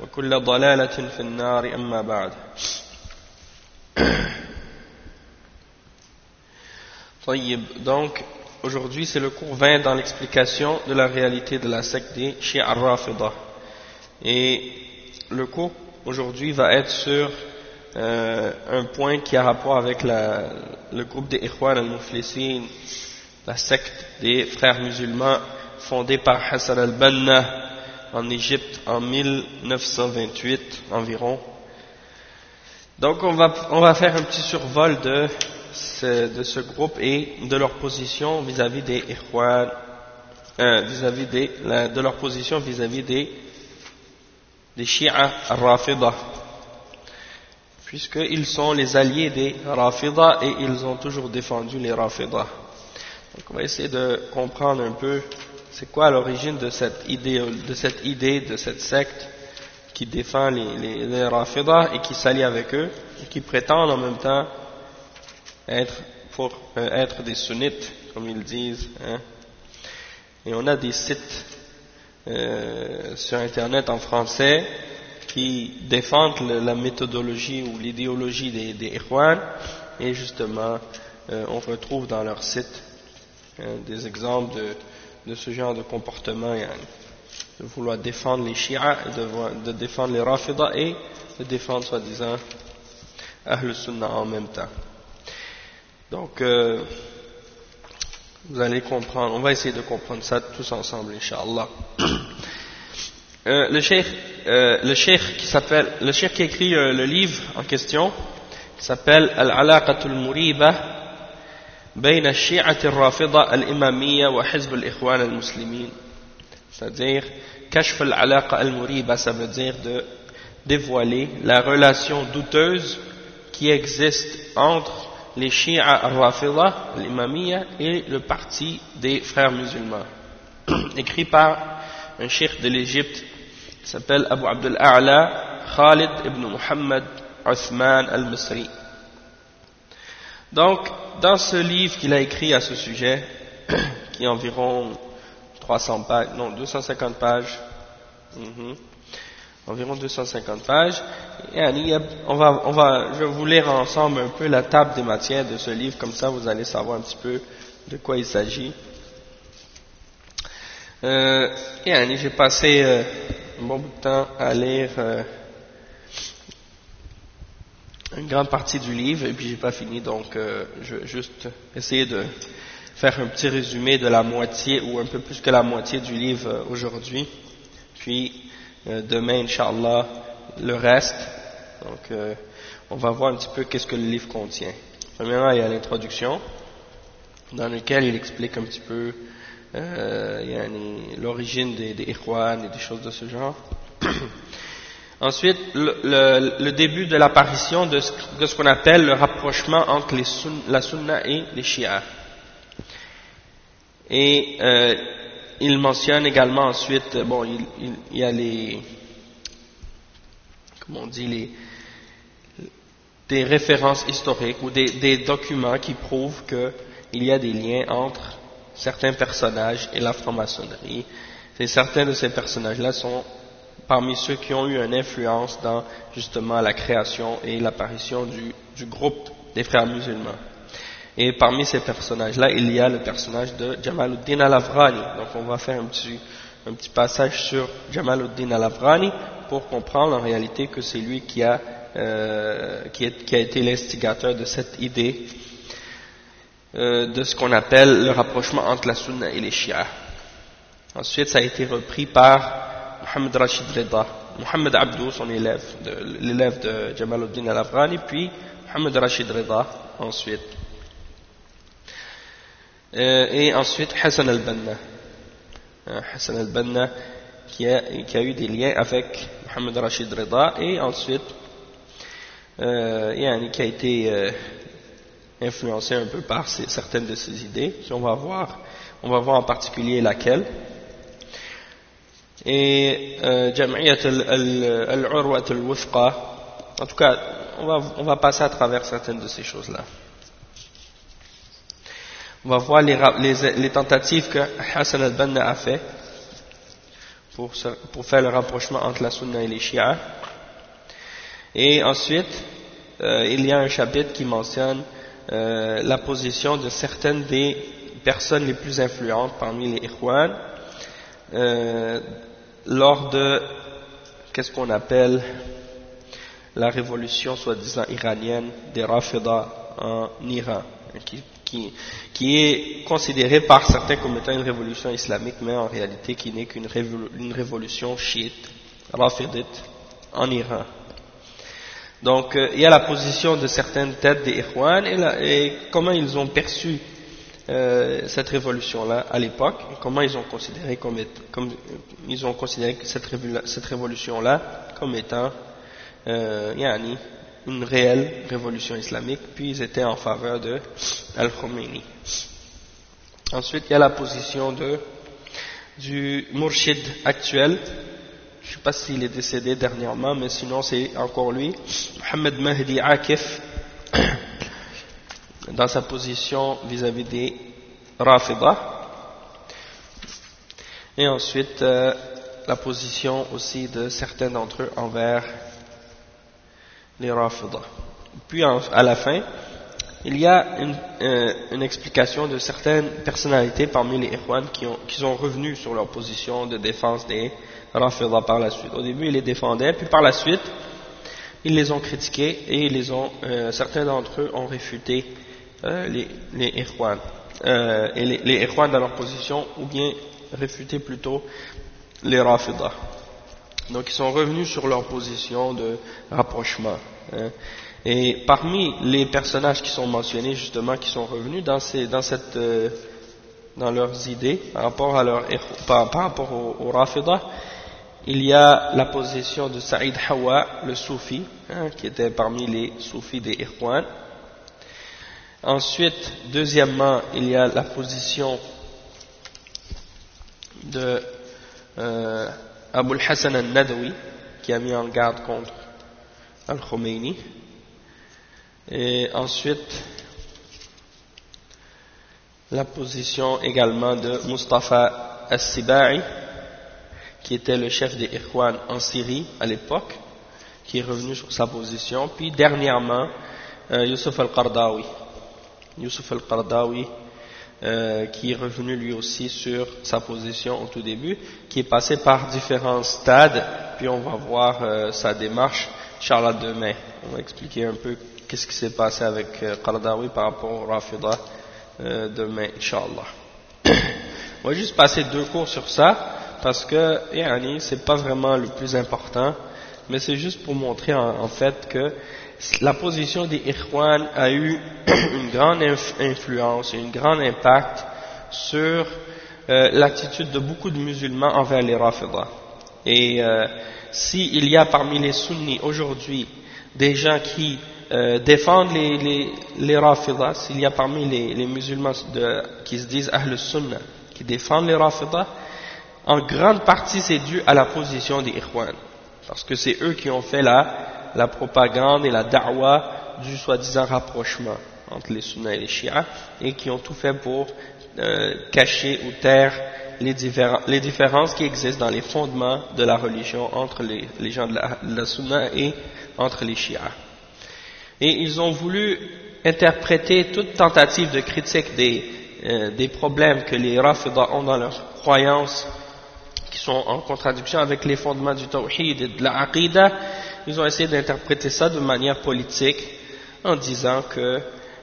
وكل ضلالة في النار أما بعد طيب donc aujourd'hui c'est le cours 20 dans l'explication de la réalité de la secte des Shia al-Rafida et le cours aujourd'hui va être sur euh, un point qui a rapport avec la, le groupe des Ikhwan al-Muflisin la secte des frères musulmans fondée par Hassan al-Banna en Égypte en 1928 environ. Donc on va, on va faire un petit survol de ce, de ce groupe et de leur position vis-à-vis des Ikhwan, euh, vis-à-vis des, la, de leur position vis-à-vis des, des Shia Rafida, puisqu'ils sont les alliés des Rafida et ils ont toujours défendu les Rafida. Donc on va essayer de comprendre un peu c'est quoi l'origine de cette idée, de cette idée, de cette secte qui défend les, les, et qui s'allie avec eux et qui prétendent en même temps être pour euh, être des sunnites, comme ils disent. Hein? Et on a des sites euh, sur Internet en français qui défendent la méthodologie ou l'idéologie des, des Ikhwan et justement euh, on retrouve dans leur site hein, des exemples de de ce genre de comportement, de vouloir défendre les Shia, de, défendre les Rafida et de défendre soi-disant Ahl Sunnah en même temps. Donc, euh, vous allez comprendre, on va essayer de comprendre ça tous ensemble, Inch'Allah. Euh, le cheikh, euh, le cheikh qui s'appelle, le cheikh qui écrit le livre en question, qui s'appelle Al-Alaqatul Muriba بين الشيعة الرافضة الإمامية وحزب الإخوان المسلمين c'est-à-dire كشف العلاقة المريبة ça veut dire de dévoiler la relation douteuse qui existe entre les Shia al-Rafida, l'Imamiyya et le parti des frères musulmans écrit par un cheikh de l'Égypte qui s'appelle Abu Abdul A'la Khalid ibn Muhammad Uthman al-Misri donc dans ce livre qu'il a écrit à ce sujet, qui est environ 300 pages, non, 250 pages, mm -hmm, environ 250 pages, et on va, on va, je vais vous lire ensemble un peu la table des matières de ce livre, comme ça vous allez savoir un petit peu de quoi il s'agit. Euh, et j'ai passé euh, un bon bout de temps à lire euh, une grande partie du livre et puis j'ai pas fini donc euh, je vais juste essayer de faire un petit résumé de la moitié ou un peu plus que la moitié du livre euh, aujourd'hui. Puis euh, demain inshallah le reste. Donc euh, on va voir un petit peu qu'est-ce que le livre contient. Premièrement il y a l'introduction dans laquelle il explique un petit peu l'origine des, des et des choses de ce genre Ensuite, le, le, le, début de l'apparition de ce, ce qu'on appelle le rapprochement entre les la sunna et les Shia. Et euh, il mentionne également ensuite, bon, il, il, il, y a les, comment on dit, les, des références historiques ou des, des documents qui prouvent qu'il y a des liens entre certains personnages et la franc-maçonnerie. Certains de ces personnages-là sont parmi ceux qui ont eu une influence dans justement la création et l'apparition du, du, groupe des frères musulmans. Et parmi ces personnages-là, il y a le personnage de Jamaluddin al-Afghani. Donc on va faire un petit, un petit passage sur Jamaluddin al-Afghani pour comprendre en réalité que c'est lui qui a, euh, qui, a été l'instigateur de cette idée euh, de ce qu'on appelle le rapprochement entre la sunna et les Shia. Ensuite, ça a été repris par Mohamed Rashid Reda, Mohamed Abdou, son élève, l'élève de Jamaluddin al-Afghani, puis Mohamed Rashid Reda ensuite. Euh, et ensuite Hassan al-Banna. Euh, Hassan al-Banna qui a, eu des liens avec Mohamed Rashid Reda et ensuite euh, qui a été euh, influencé un peu par certaines de ses idées. On va voir, on va voir en particulier laquelle et euh, Jam'iyat al-Urwat al-Wufqa. En tout cas, on va, passer à travers certaines de ces choses-là. On va voir les, tentatives que Hassan al-Banna a fait pour, pour, faire le rapprochement entre la Sunna et les Shia. Et ensuite, euh, il y a un chapitre qui mentionne euh, la position de certaines des personnes les plus influentes parmi les Ikhwan euh, lors de qu'est-ce qu'on appelle la révolution soi-disant iranienne des Rafida en Iran, qui, qui, qui, est considérée par certains comme étant une révolution islamique, mais en réalité qui n'est qu'une révolution chiite, rafidite, en Iran. Donc euh, il y a la position de certaines têtes des Ikhwan et, et comment ils ont perçu euh, cette révolution-là à l'époque, comment ils ont considéré comme, comme ils ont considéré cette, cette révolution-là comme étant euh, yani, une réelle révolution islamique, puis ils étaient en faveur de Al-Khomeini. Ensuite, il y a la position de, du Murshid actuel, je ne sais pas s'il est décédé dernièrement, mais sinon c'est encore lui, Mohamed Mahdi Akif, dans sa position vis-à-vis des Rafida. Et ensuite, euh, la position aussi de certains d'entre eux envers les Rafida. Puis à la fin, il y a une, euh, une, explication de certaines personnalités parmi les Ikhwan qui, ont, qui sont revenus sur leur position de défense des Rafida par la suite. Au début, ils les défendaient, puis par la suite, ils les ont critiqués et ils les ont, euh, certains d'entre eux ont réfuté euh, les, les euh, et les, les dans leur position, ou bien réfuté plutôt les Rafidah. Donc ils sont revenus sur leur position de rapprochement. Hein. Et parmi les personnages qui sont mentionnés justement, qui sont revenus dans, ces, dans, cette, euh, dans leurs idées par rapport, à leur, par, par rapport aux, Rafidah, il y a la position de Saïd Hawa, le soufi, hein, qui était parmi les soufis des Ikhwan, Ensuite, deuxièmement, il y a la position de euh, Abu hassan al-Nadawi qui a mis en garde contre Al-Khomeini. Et ensuite, la position également de Mustafa al-Sibai qui était le chef des Ikhwan en Syrie à l'époque, qui est revenu sur sa position. Puis dernièrement, euh, Youssef al-Qardawi Youssef al-Qardawi, euh, qui est revenu lui aussi sur sa position au tout début, qui est passé par différents stades, puis on va voir euh, sa démarche, Inch'Allah demain. On va expliquer un peu qu'est-ce qui s'est passé avec euh, par rapport au Rafida euh, demain, Inch'Allah. on va juste passer deux cours sur ça, parce que, yani, c'est pas vraiment le plus important, mais c'est juste pour montrer en fait que la position des Ikhwan a eu une grande influence et un grand impact sur euh, l'attitude de beaucoup de musulmans envers les Rafidah. Et euh, s'il y a parmi les sunnis aujourd'hui des gens qui euh, défendent les, les, s'il y a parmi les, musulmans qui se disent Ahl Sunnah, qui défendent les Rafidah, en grande partie c'est dû à la position des Ikhwan. Parce que c'est eux qui ont fait la la propagande et la da'wa du soi-disant rapprochement entre les sunnas et les chiites et qui ont tout fait pour euh, cacher ou taire les, différences qui existent dans les fondements de la religion entre les, gens de la, de Sunna et entre les Shia. Et ils ont voulu interpréter toute tentative de critique des, euh, des problèmes que les Rafidah ont dans leurs croyances qui sont en contradiction avec les fondements du Tawhid et de la Aqidah, ils ont essayé d'interpréter ça de manière politique en disant que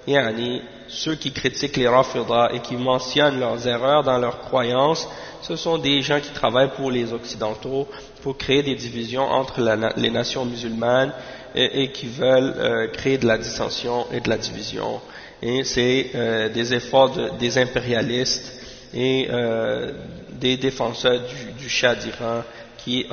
yani, ceux qui critiquent les Rafidah et qui mentionnent leurs erreurs dans leurs croyances, ce sont des gens qui travaillent pour les Occidentaux, pour créer des divisions entre les nations musulmanes et, qui veulent euh, créer de la dissension et de la division. Et c'est euh, des efforts des impérialistes et euh, des défenseurs du, du Shah d'Iran qui,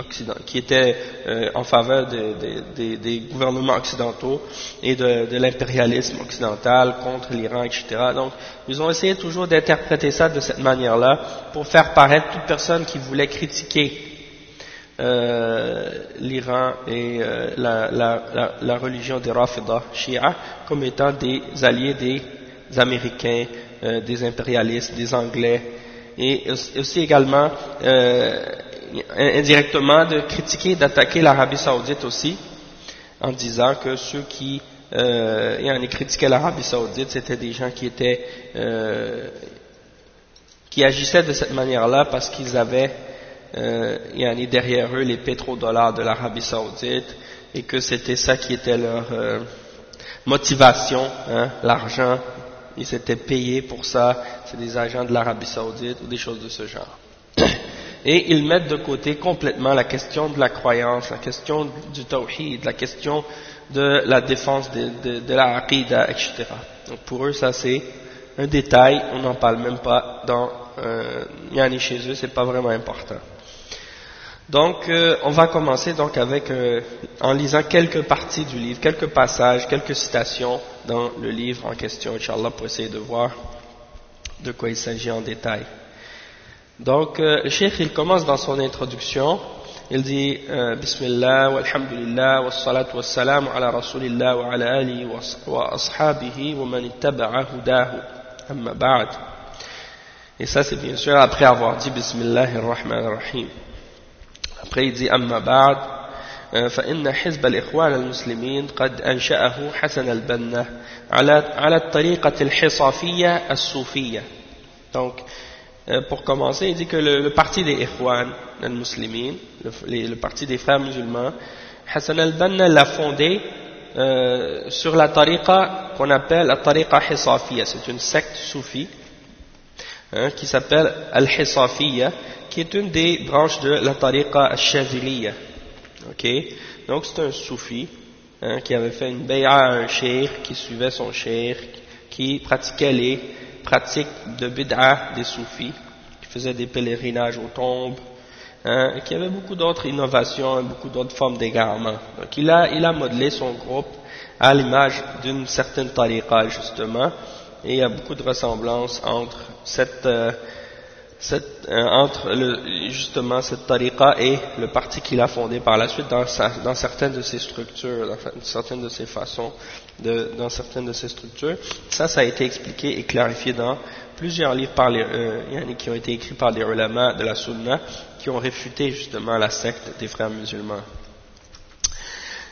qui était euh, en faveur des gouvernements occidentaux et de, de l'impérialisme occidental contre l'Iran, etc. Donc, ils ont essayé toujours d'interpréter ça de cette manière-là pour faire paraître toute personne qui voulait critiquer euh, l'Iran et euh, la, la, la, religion des Rafidah, Shia, comme étant des alliés des Américains, euh, des impérialistes, des Anglais, et aussi également euh, indirectement de critiquer, d'attaquer l'Arabie Saoudite aussi, en disant que ceux qui euh, critiquaient l'Arabie Saoudite, c'était des gens qui étaient euh, qui agissaient de cette manière-là parce qu'ils avaient euh, derrière eux les pétrodollars de l'Arabie Saoudite et que c'était ça qui était leur euh, motivation, hein, l'argent, ils s'étaient payés pour ça, c'est des agents de l'Arabie Saoudite ou des choses de ce genre et ils mettent de côté complètement la question de la croyance, la question du tawhid, la question de la défense de, la aqidah, etc. Donc pour eux, ça c'est un détail, on n'en parle même pas dans euh, Yani chez eux, c'est pas vraiment important. Donc euh, on va commencer donc avec euh, en lisant quelques parties du livre, quelques passages, quelques citations dans le livre en question, Inch'Allah, pour essayer de voir de quoi il s'agit en détail. Donc, euh, le cheikh, il commence dans son introduction, il dit euh, Bismillah, walhamdulillah, wassalatu wassalamu ala rasulillah wa ala alihi wa ashabihi wa man hudahu, amma ba'd. Et ça, c'est bien sûr après avoir dit Bismillah ar-Rahman ar-Rahim. Après, il dit Amma ba'd. فإن حزب الإخوان المسلمين قد أنشأه حسن البنا على على الطريقة الحصافية الصوفية. Donc, Euh, pour commencer, il dit que le, parti des Ikhwan al-Muslimin, le, parti des frères musulmans, Hassan al-Banna l'a fondé euh, sur la tariqa qu'on appelle la tariqa Hisafiya. C'est une secte soufie hein, qui s'appelle al-Hisafiya, qui est une des branches de la tariqa al-Shaziliya. Donc c'est un soufi hein, qui avait fait une bay'a à un cheikh, qui suivait son cheikh, qui pratiquait les pratique de bid'a des soufis, qui faisaient des pèlerinages aux tombes, hein, et qui avait beaucoup d'autres innovations et beaucoup d'autres formes d'égarement. Donc il a, il a modelé son groupe à l'image d'une certaine tariqa justement, et il y a beaucoup de ressemblances entre cette, euh, cette, euh, entre justement cette tariqa et le parti qu'il a fondé par la suite dans, dans certaines de ses structures, dans certaines de ses façons, de, dans certaines de ses structures. Ça, ça a été expliqué et clarifié dans plusieurs livres par les, euh, qui ont été écrits par des ulama de la sunna qui ont réfuté justement la secte des frères musulmans.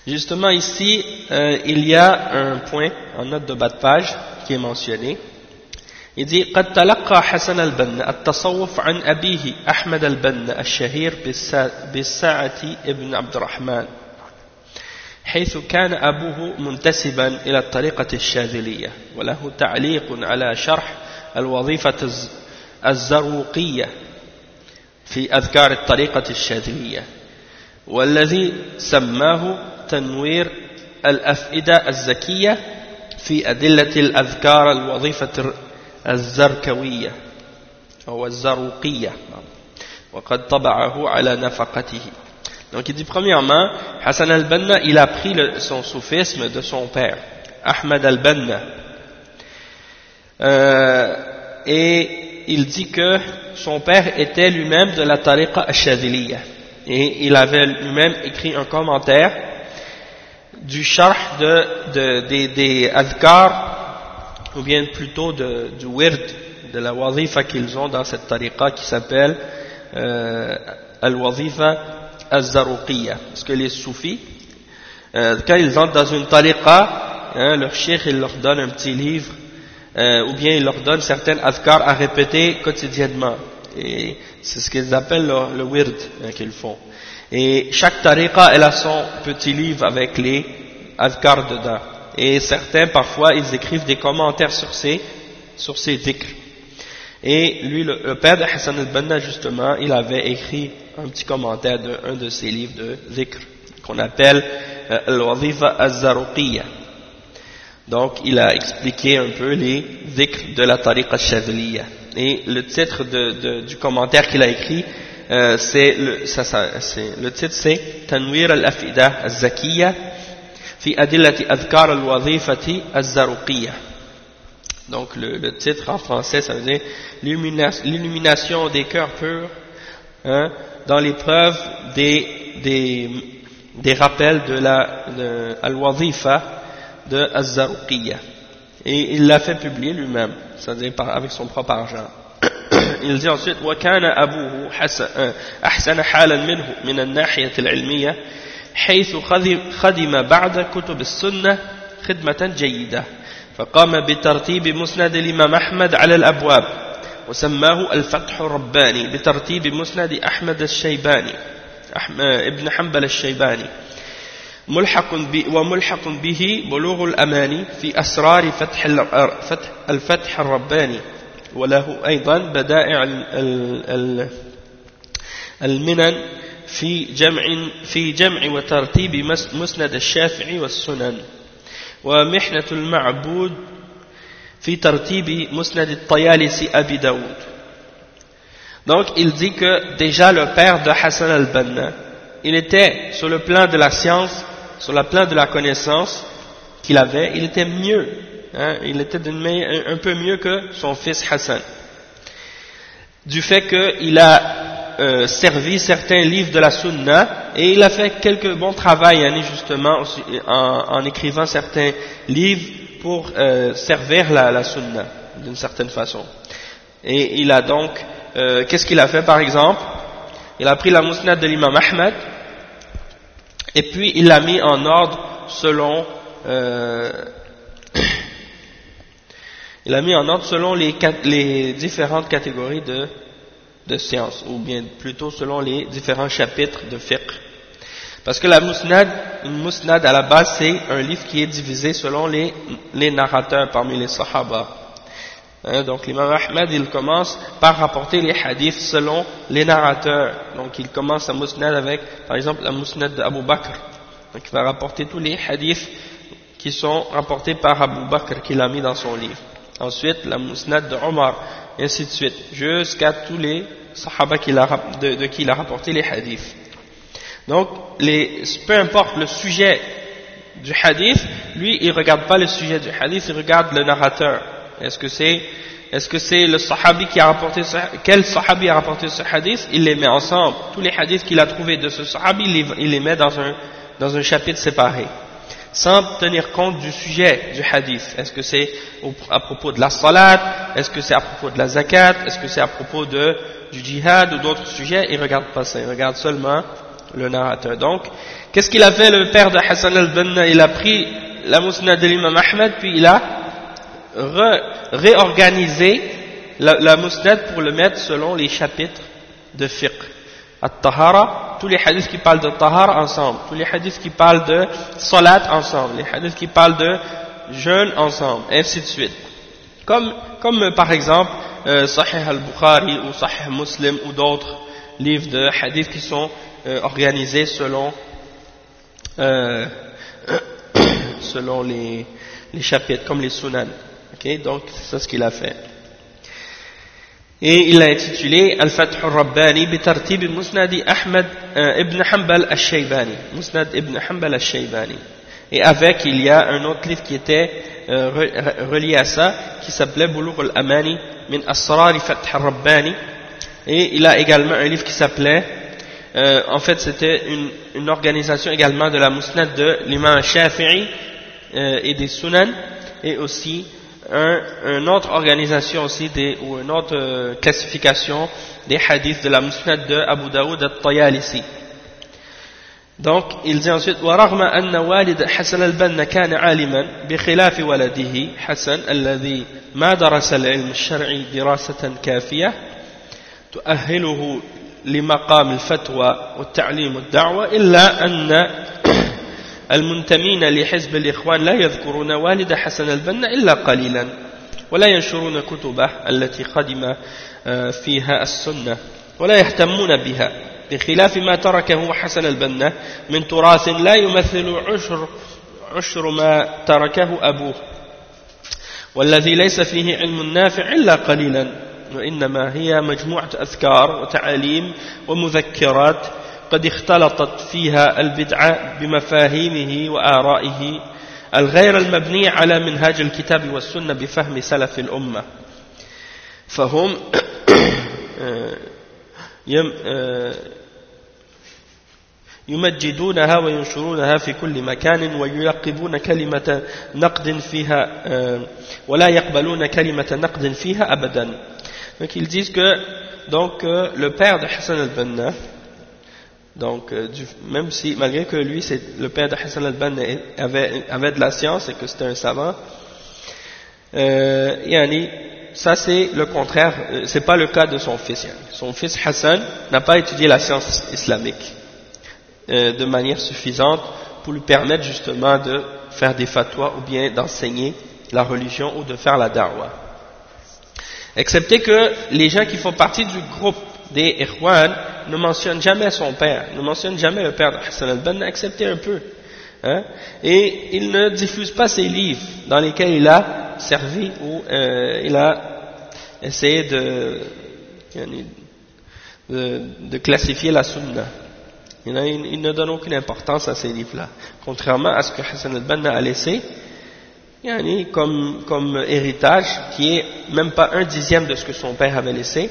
Justement ici, euh, il y a un point en note de bas de page qui est mentionné يدي قد تلقى حسن البنا التصوف عن أبيه أحمد البنا الشهير بالساعة ابن عبد الرحمن حيث كان أبوه منتسبا إلى الطريقة الشاذلية وله تعليق على شرح الوظيفة الزروقية في أذكار الطريقة الشاذلية والذي سماه تنوير الأفئدة الزكية في أدلة الأذكار الوظيفة الزركوية أو الزروقية وقد طبعه على نفقته. Donc il dit premièrement, Hassan al-Banna, il a pris le, son soufisme de son père, Ahmad al-Banna. Euh, et il dit que son père était lui-même de la tariqa al-Shadiliya. Et il avait lui-même écrit un commentaire du charh de, de, des, des adhkar ou bien plutôt de, du wird de la wazifa qu'ils ont dans cette tariqa qui s'appelle euh, al-wazifa az-zaruqiyya. Parce que les soufis, euh, quand ils entrent dans une tariqa, hein, leur cheikh il leur donne un petit livre, euh, ou bien il leur donne certaines adhkar à répéter quotidiennement. Et c'est ce qu'ils appellent le, le hein, qu'ils font. Et chaque tariqa, elle a son petit livre avec les adhkar dedans. Et certains, parfois, ils écrivent des commentaires sur ces, sur ces. Et lui, le, père de Hassan al-Banna, justement, il avait écrit un petit commentaire d'un de, ses livres de dhikr, qu'on appelle euh, Al-Wazifa al-Zaruqiyya. Donc, il a expliqué un peu les dhikr de la tariqa al Et le titre du commentaire qu'il a écrit, euh, c'est le, titre Tanwir al-Afida al-Zakiyya fi adillati adkar al-wazifati al-Zaruqiyya. Donc le, le, titre en français ça veut dire l'illumination des cœurs purs hein, dans l'épreuve des, des, des rappels de la de, al-wazifa de al-Zaruqiyya. Et il l'a fait publier lui-même, c'est-à-dire avec son propre argent. il dit ensuite وكان أبوه أحسن حالا منه من الناحية العلمية حيث خدم بعد كتب السنة خدمة جيدة فقام بترتيب مسند الإمام أحمد على الأبواب وسماه الفتح الرباني بترتيب مسند أحمد الشيباني ابن حنبل الشيباني. ملحق وملحق به بلوغ الأماني في أسرار فتح الفتح الرباني وله أيضا بدائع المنن في جمع في جمع وترتيب مسند الشافعي والسنن. ومحنة المعبود في ترتيب مسند الطيالسي أبي داود Donc il dit que déjà le père de Hassan al-Banna, il était sur le plan de la science, sur le plan de la connaissance qu'il avait, il était mieux Hein, il était un, un peu mieux que son fils Hassan. Du fait qu'il a euh, servi certains livres de la Sunna et il a fait quelques bons travail hein, justement en, écrivant certains livres pour euh, servir la, la Sunna d'une certaine façon. Et il a donc, euh, qu'est-ce qu'il a fait par exemple? Il a pris la Musnad de l'imam Ahmed et puis il l'a mis en ordre selon il a mis en ordre selon les, les différentes catégories de, de sciences, ou bien plutôt selon les différents chapitres de fiqh. Parce que la musnad, une musnad à la base, c'est un livre qui est divisé selon les, les narrateurs parmi les sahaba. Hein, donc l'imam Ahmed, il commence par rapporter les hadiths selon les narrateurs. Donc il commence sa musnad avec, par exemple, la musnad d'Abu Bakr. Donc il va rapporter tous les hadiths qui sont rapportés par Abu Bakr qu'il a mis dans son livre ensuite la musnad de Omar, et ainsi de suite, jusqu'à tous les sahaba de, de, qui il a rapporté les hadiths. Donc, peu importe le sujet du hadith, lui, il ne regarde pas le sujet du hadith, il regarde le narrateur. Est-ce que c'est est-ce que c'est le sahabi qui a rapporté ce, quel sahabi a rapporté ce hadith? Il les met ensemble. Tous les hadiths qu'il a trouvés de ce sahabi, il les, il les met dans un, dans un chapitre séparé sans tenir compte du sujet du hadith. Est-ce que c'est à propos de la salat? Est-ce que c'est à propos de la zakat? Est-ce que c'est à propos de, du djihad ou d'autres sujets? Il regarde pas ça, il regarde seulement le narrateur. Donc, qu'est-ce qu'il a fait le père de Hassan al-Banna? Il a pris la musnad de l'imam Ahmed, puis il a réorganisé la, la musnad pour le mettre selon les chapitres de fiqh. At-Tahara, tous les hadiths qui parlent de Tahara ensemble, tous les hadiths qui parlent de Salat ensemble, les hadiths qui parlent de jeûne ensemble, ainsi de suite. Comme, comme par exemple euh, Sahih al-Bukhari ou Sahih Muslim ou d'autres livres de hadiths qui sont euh, organisés selon, euh, selon les, chapitres, comme les sunan. Okay? Donc c'est ce qu'il a fait. Et il l'a intitulé Al-Fath al-Rabbani bitartib Musnad Ahmad euh, ibn Hanbal al-Shaybani. Musnad ibn Hanbal al-Shaybani. Et avec, il y a un autre livre qui était euh, relié à ça, qui s'appelait Bulugh al-Amani min Asrar Fath al-Rabbani. Et il a également un livre qui s'appelait, euh, en fait c'était une, une, organisation également de la Musnad de l'imam Shafi'i euh, et des Sunan, et aussi un, une autre organisation aussi, des, ou une autre euh, classification des hadiths de la musnad de Abu Daoud al-Tayalisi. Donc, il dit ensuite ورغم أن والد حسن البنا كان عالما بخلاف ولده حسن الذي ما درس العلم الشرعي دراسة كافية تؤهله لمقام الفتوى والتعليم والدعوة إلا أن المنتمين لحزب الإخوان لا يذكرون والد حسن البنا إلا قليلا ولا ينشرون كتبه التي قدم آه، فيها السنة ولا يهتمون بها بخلاف ما تركه حسن البنا من تراث لا يمثل عشر, عشر ما تركه أبوه والذي ليس فيه علم نافع إلا قليلا وإنما هي مجموعة أذكار وتعاليم ومذكرات قد اختلطت فيها البدعة بمفاهيمه وآرائه الغير المبنية على منهاج الكتاب والسنة بفهم سلف الأمة. فهم يمجدونها وينشرونها في كل مكان ويلقبون كلمة نقد فيها ولا يقبلون كلمة نقد فيها أبدا. Donc ils disent que donc, le père de Hassan al-Banna Donc, euh, même si, malgré que lui, le père de Hassan al-Banna avait, avait de la science et que c'était un savant, euh, ça c'est le contraire, euh, c'est pas le cas de son fils. Son fils Hassan n'a pas étudié la science islamique euh, de manière suffisante pour lui permettre justement de faire des fatwas ou bien d'enseigner la religion ou de faire la da'wah. Excepté que les gens qui font partie du groupe des Ikhwan ne mentionne jamais son père, ne mentionne jamais le père de Hassan al-Banna, excepté un peu. Hein, et il ne diffuse pas ses livres dans lesquels il a servi ou euh, il a essayé de, de, de classifier la sunna. Il, ne donne aucune importance à ces livres-là, contrairement à ce que Hassan al-Banna a laissé comme, comme héritage, qui est même pas un dixième de ce que son père avait laissé,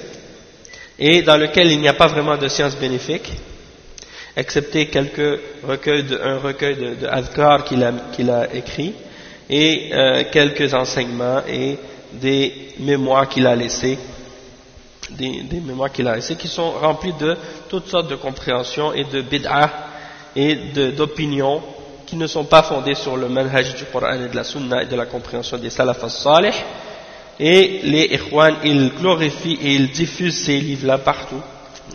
et dans lequel il n'y a pas vraiment de science bénéfique, excepté quelques recueils de, un recueil de, de qu'il a, a, écrit, et euh, quelques enseignements et des mémoires qu'il a laissés, des, des mémoires qu'il a laissés, qui sont remplis de toutes sortes de compréhensions et de bid'ah et d'opinions qui ne sont pas fondées sur le manhaj du Coran et de la Sunna et de la compréhension des salaf salih et les Ikhwan, ils glorifient et ils diffusent ces livres-là partout.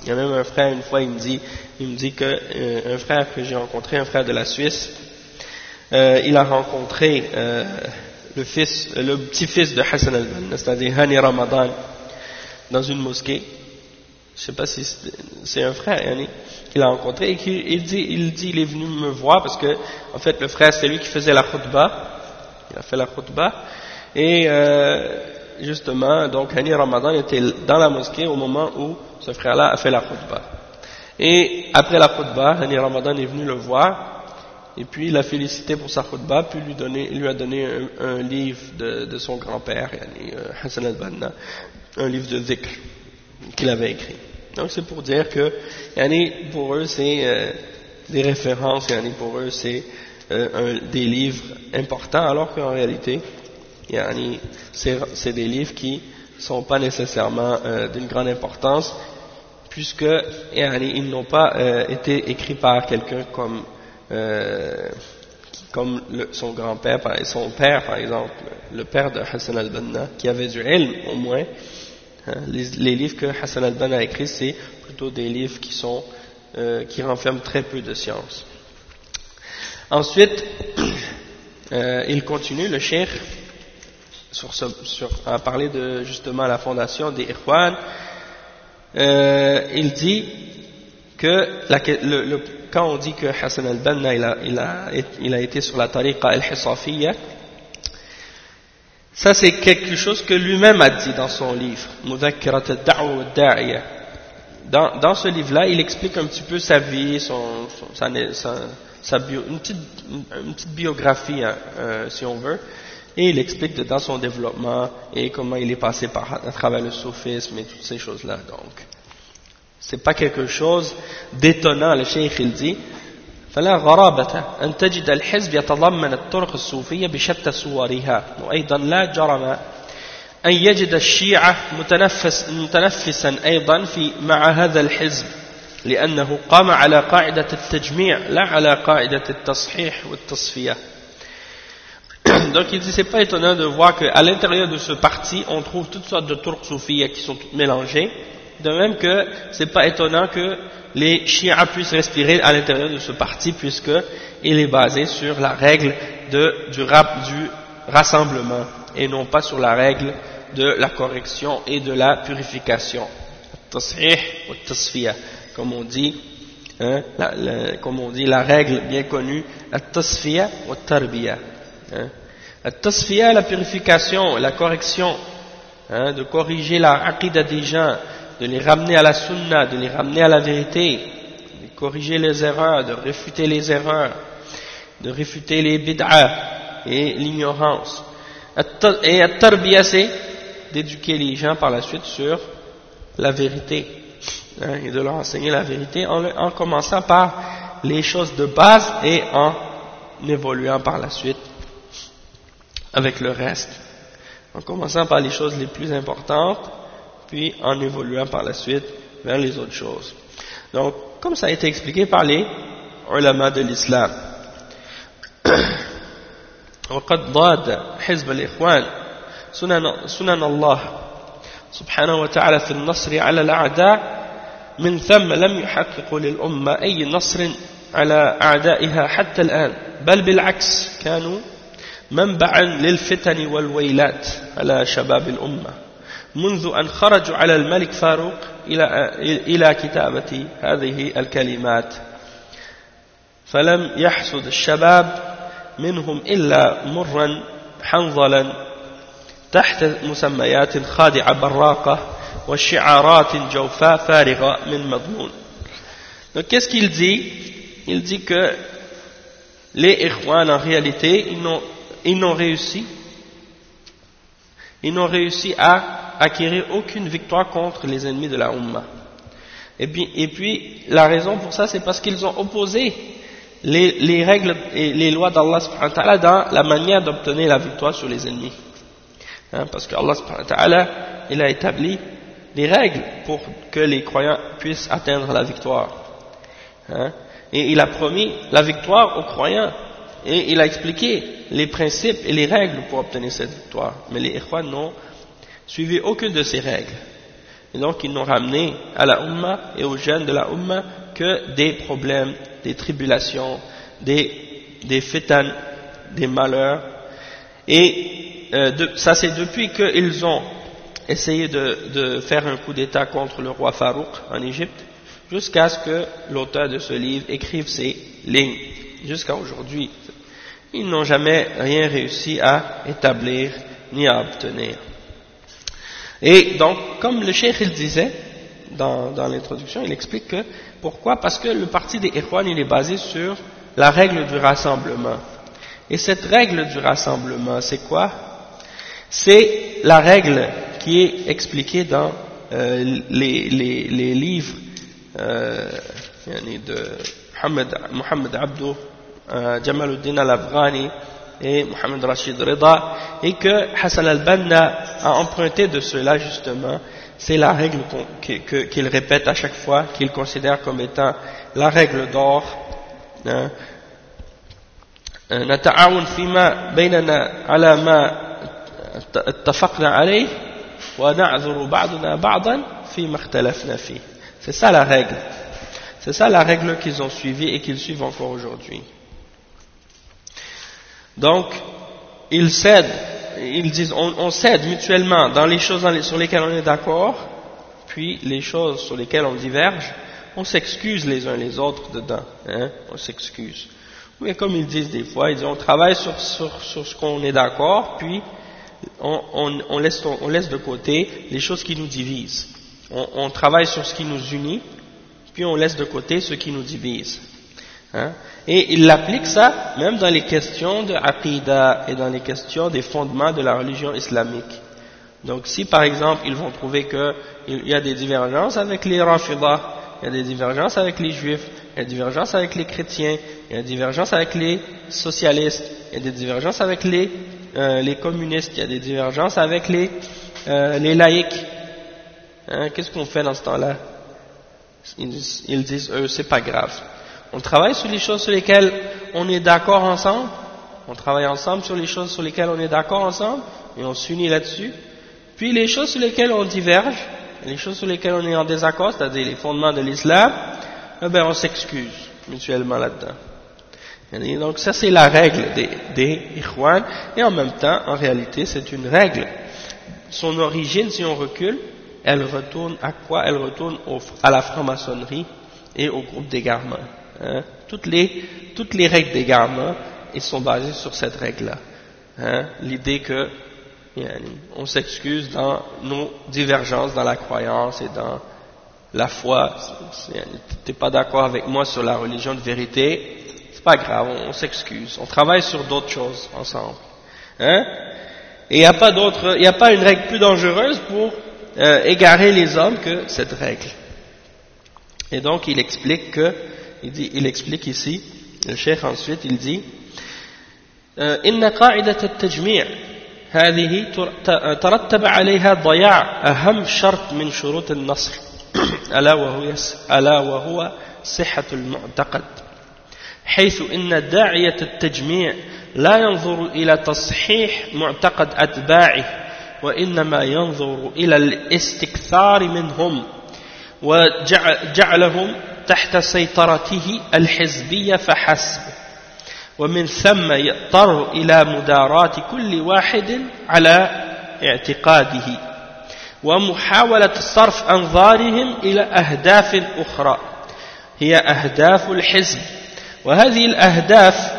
Il y a même un frère, une fois, il me dit, il me dit que euh, un frère que j'ai rencontré, un frère de la Suisse, euh, il a rencontré euh, le fils, le petit-fils de Hassan al-Banna, c'est-à-dire Hani Ramadan, dans une mosquée. Je sais pas si c'est un frère, Hani, qu'il a rencontré et qu'il dit, il dit, il est venu me voir parce que, en fait, le frère, c'est lui qui faisait la khutbah. Il a fait la khutbah. Et euh, justement, donc Hani Ramadan était dans la mosquée au moment où ce frère-là a fait la khutbah. Et après la khutbah, Hani Ramadan est venu le voir, et puis il l'a félicité pour sa khutbah, puis lui, donné, lui a donné un, livre de, de son grand-père, euh, Hassan al-Banna, un livre de dhikr qu'il avait écrit. Donc c'est pour dire que, pour eux c'est euh, des références, pour eux c'est euh, des livres importants, alors qu'en réalité, c'est des livres qui ne sont pas nécessairement euh, d'une grande importance, puisque ils n'ont pas euh, été écrits par quelqu'un comme, euh, comme son grand-père, son père par exemple, le père de Hassan al-Banna, qui avait du ilm au moins. Hein. les, livres que Hassan al-Banna a écrits, c'est plutôt des livres qui, sont, qui renferment très peu de science. Ensuite, il continue, le cheikh, sur, ce, sur à parler de justement la fondation des Ikhwan, euh, il dit que la, le, le, quand on dit que Hassan al-Banna il a, il, a, il a été sur la tariqa al-Hisafiyya, ça c'est quelque chose que lui-même a dit dans son livre, Mudhakkirat al-Da'wa al dans, dans ce livre-là, il explique un petit peu sa vie, son, son sa, sa, sa bio, une, petite, une, petite, biographie, hein, euh, si on veut, et il explique dans son développement et comment il est passé par, à travers le soufisme et toutes ces choses-là. Donc, c'est pas quelque chose d'étonnant, le cheikh il dit, فلا غرابة أن تجد الحزب يتضمن الطرق الصوفية بشتى صورها وأيضا لا جرم أن يجد الشيعة متنفس متنفسا أيضا في مع هذا الحزب لأنه قام على قاعدة التجميع لا على قاعدة التصحيح والتصفية Donc il dit c'est pas étonnant de voir qu'à l'intérieur de ce parti on trouve toutes sortes de tours soufis qui sont toutes mélangées de même que c'est pas étonnant que les chiites puissent respirer à l'intérieur de ce parti puisque il est basé sur la règle du, rassemblement et non pas sur la règle de la correction et de la purification. Comme on dit, hein, la, comme on dit la règle bien connue, la ou tarbiya. Hein. La la purification, la correction, hein, de corriger la aqidah des gens, de les ramener à la sunna, de les ramener à la vérité, de corriger les erreurs, de réfuter les erreurs, de réfuter les bid'ah et l'ignorance. Et à tarbiya, c'est d'éduquer les gens par la suite sur la vérité hein, et de leur enseigner la vérité en, commençant par les choses de base et en évoluant par la suite avec le reste. En commençant par les choses les plus importantes, puis en évoluant par la suite vers les autres choses. Donc, comme ça a été expliqué par les ulama de l'islam. وقد ضاد حزب الإخوان سنن, سنن الله سبحانه وتعالى في النصر على الأعداء من ثم لم يحققوا للأمة أي نصر على أعدائها حتى الآن بل بالعكس كانوا منبعا للفتن والويلات على شباب الأمة. منذ أن خرجوا على الملك فاروق إلى, كتابة هذه الكلمات. فلم يحسد الشباب منهم إلا مرا حنظلا تحت مسميات خادعة براقة وشعارات جوفاء فارغة من مضمون. Donc qu'est-ce qu'il dit? Il dit que les Ikhwan en réalité ils n'ont réussi ils n'ont réussi à acquérir aucune victoire contre les ennemis de la Ummah. Et puis, la raison pour ça c'est parce qu'ils ont opposé les, les, règles et les lois d'Allah dans la manière d'obtenir la victoire sur les ennemis. Hein, parce qu'Allah il a établi des règles pour que les croyants puissent atteindre la victoire. Hein, et il a promis la victoire aux croyants. Et il a expliqué les principes et les règles pour obtenir cette victoire. Mais les Ikhwan n'ont suivi aucune de ces règles. Et donc ils n'ont ramené à la Ummah et aux jeunes de la Ummah que des problèmes, des tribulations, des, des des malheurs. Et euh, ça c'est depuis qu'ils ont essayé de, de, faire un coup d'état contre le roi Farouk en Égypte, jusqu'à ce que l'auteur de ce livre écrive ces lignes. Jusqu'à aujourd'hui, ils n'ont jamais rien réussi à établir ni à obtenir. Et donc, comme le cheikh il disait dans, l'introduction, il explique que pourquoi? Parce que le parti des Ikhwan il est basé sur la règle du rassemblement. Et cette règle du rassemblement, c'est quoi? C'est la règle qui est expliquée dans euh, les, livres euh, de Mohamed, Abdou Jamaluddin al-Afghani et Mohamed Rashid Rida et que Hassan al-Banna a emprunté de cela justement c'est la règle qu'il qu répète à chaque fois qu'il considère comme étant la règle d'or hein. نتعاون فيما بيننا على ما اتفقنا عليه ونعذر بعضنا بعضا فيما اختلفنا فيه c'est ça la règle c'est ça la règle qu'ils ont suivie et qu'ils suivent encore aujourd'hui Donc, ils cèdent, ils disent, on, cède mutuellement dans les choses sur lesquelles on est d'accord, puis les choses sur lesquelles on diverge, on s'excuse les uns les autres dedans, hein, on s'excuse. Mais comme ils disent des fois, ils disent, on travaille sur, ce qu'on est d'accord, puis on, laisse, de côté les choses qui nous divisent. On travaille sur ce qui nous unit, puis on laisse de côté ce qui nous divise. Hein? Et il applique ça même dans les questions de aqidah et dans les questions des fondements de la religion islamique. Donc si par exemple ils vont trouver qu'il y a des divergences avec les rafidah, il y a des divergences avec les juifs, il y a des divergences avec les chrétiens, il y a des divergences avec les socialistes, il y a des divergences avec les, euh, les communistes, il y a des divergences avec les, euh, les laïcs. Hein, Qu'est-ce qu'on fait dans ce temps-là? Ils, ils disent, eux, c'est pas grave. On travaille sur les choses sur lesquelles on est d'accord ensemble, on travaille ensemble sur les choses sur lesquelles on est d'accord ensemble, et on s'unit là-dessus. Puis les choses sur lesquelles on diverge, les choses sur lesquelles on est en désaccord, c'est-à-dire les fondements de l'islam, eh ben on s'excuse mutuellement là-dedans. Donc ça c'est la règle des, des et en même temps, en réalité, c'est une règle. Son origine, si on recule, elle retourne à quoi? Elle retourne au, à la franc-maçonnerie et au groupe d'égarement. Hein? Toutes, les, toutes les règles d'égarement, elles sont basées sur cette règle-là. Hein? L'idée que on s'excuse dans nos divergences dans la croyance et dans la foi. T'es pas d'accord avec moi sur la religion de vérité, c'est pas grave, on, s'excuse. On travaille sur d'autres choses ensemble. Hein? Et il n'y a pas d'autre, il n'y a pas une règle plus dangereuse pour euh, égarer les hommes que cette règle. Et donc il explique que, il, dit, il explique ici, le chef ensuite, il dit, إن قاعدة التجميع هذه ترتب عليها ضياع أهم شرط من شروط النصر ألا وهو, ألا وهو صحة المعتقد حيث إن داعية التجميع لا ينظر إلى تصحيح معتقد أتباعه وإنما ينظر إلى الاستكثار منهم وجعلهم تحت سيطرته الحزبية فحسب. ومن ثم يضطر إلى مداراة كل واحد على اعتقاده. ومحاولة صرف أنظارهم إلى أهداف أخرى. هي أهداف الحزب. وهذه الأهداف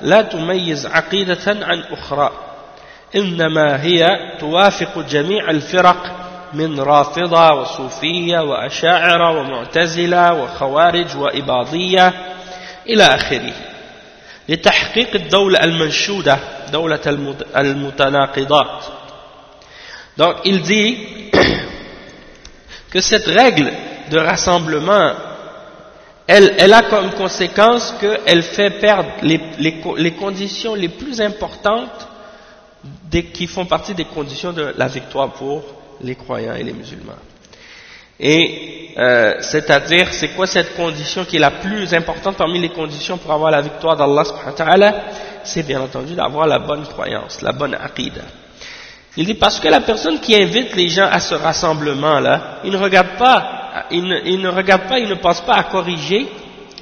لا تميز عقيدة عن أخرى. إنما هي توافق جميع الفرق من رافضة وصوفية وأشاعرة ومعتزلة وخوارج وإباضية إلى آخره لتحقيق الدولة المنشودة دولة المتناقضات Donc il dit que cette règle de rassemblement, elle, elle a comme conséquence qu'elle fait perdre les, les, les, conditions les plus importantes des, qui font partie des conditions de la victoire pour les croyants et les musulmans. Et euh, c'est-à-dire, c'est quoi cette condition qui est la plus importante parmi les conditions pour avoir la victoire d'Allah C'est bien entendu d'avoir la bonne croyance, la bonne aqidah. Il dit parce que la personne qui invite les gens à ce rassemblement-là, il ne regarde pas, il ne, regarde pas, il ne pense pas à corriger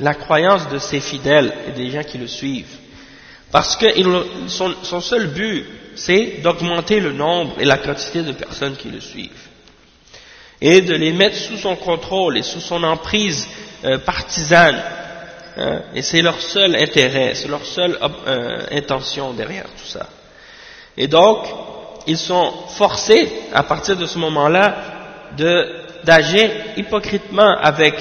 la croyance de ses fidèles et des gens qui le suivent. Parce que son seul but, c'est d'augmenter le nombre et la quantité de personnes qui le suivent et de les mettre sous son contrôle et sous son emprise euh, partisane. Hein, et c'est leur seul intérêt, c'est leur seule euh, intention derrière tout ça. Et donc, ils sont forcés, à partir de ce moment-là, d'agir hypocritement avec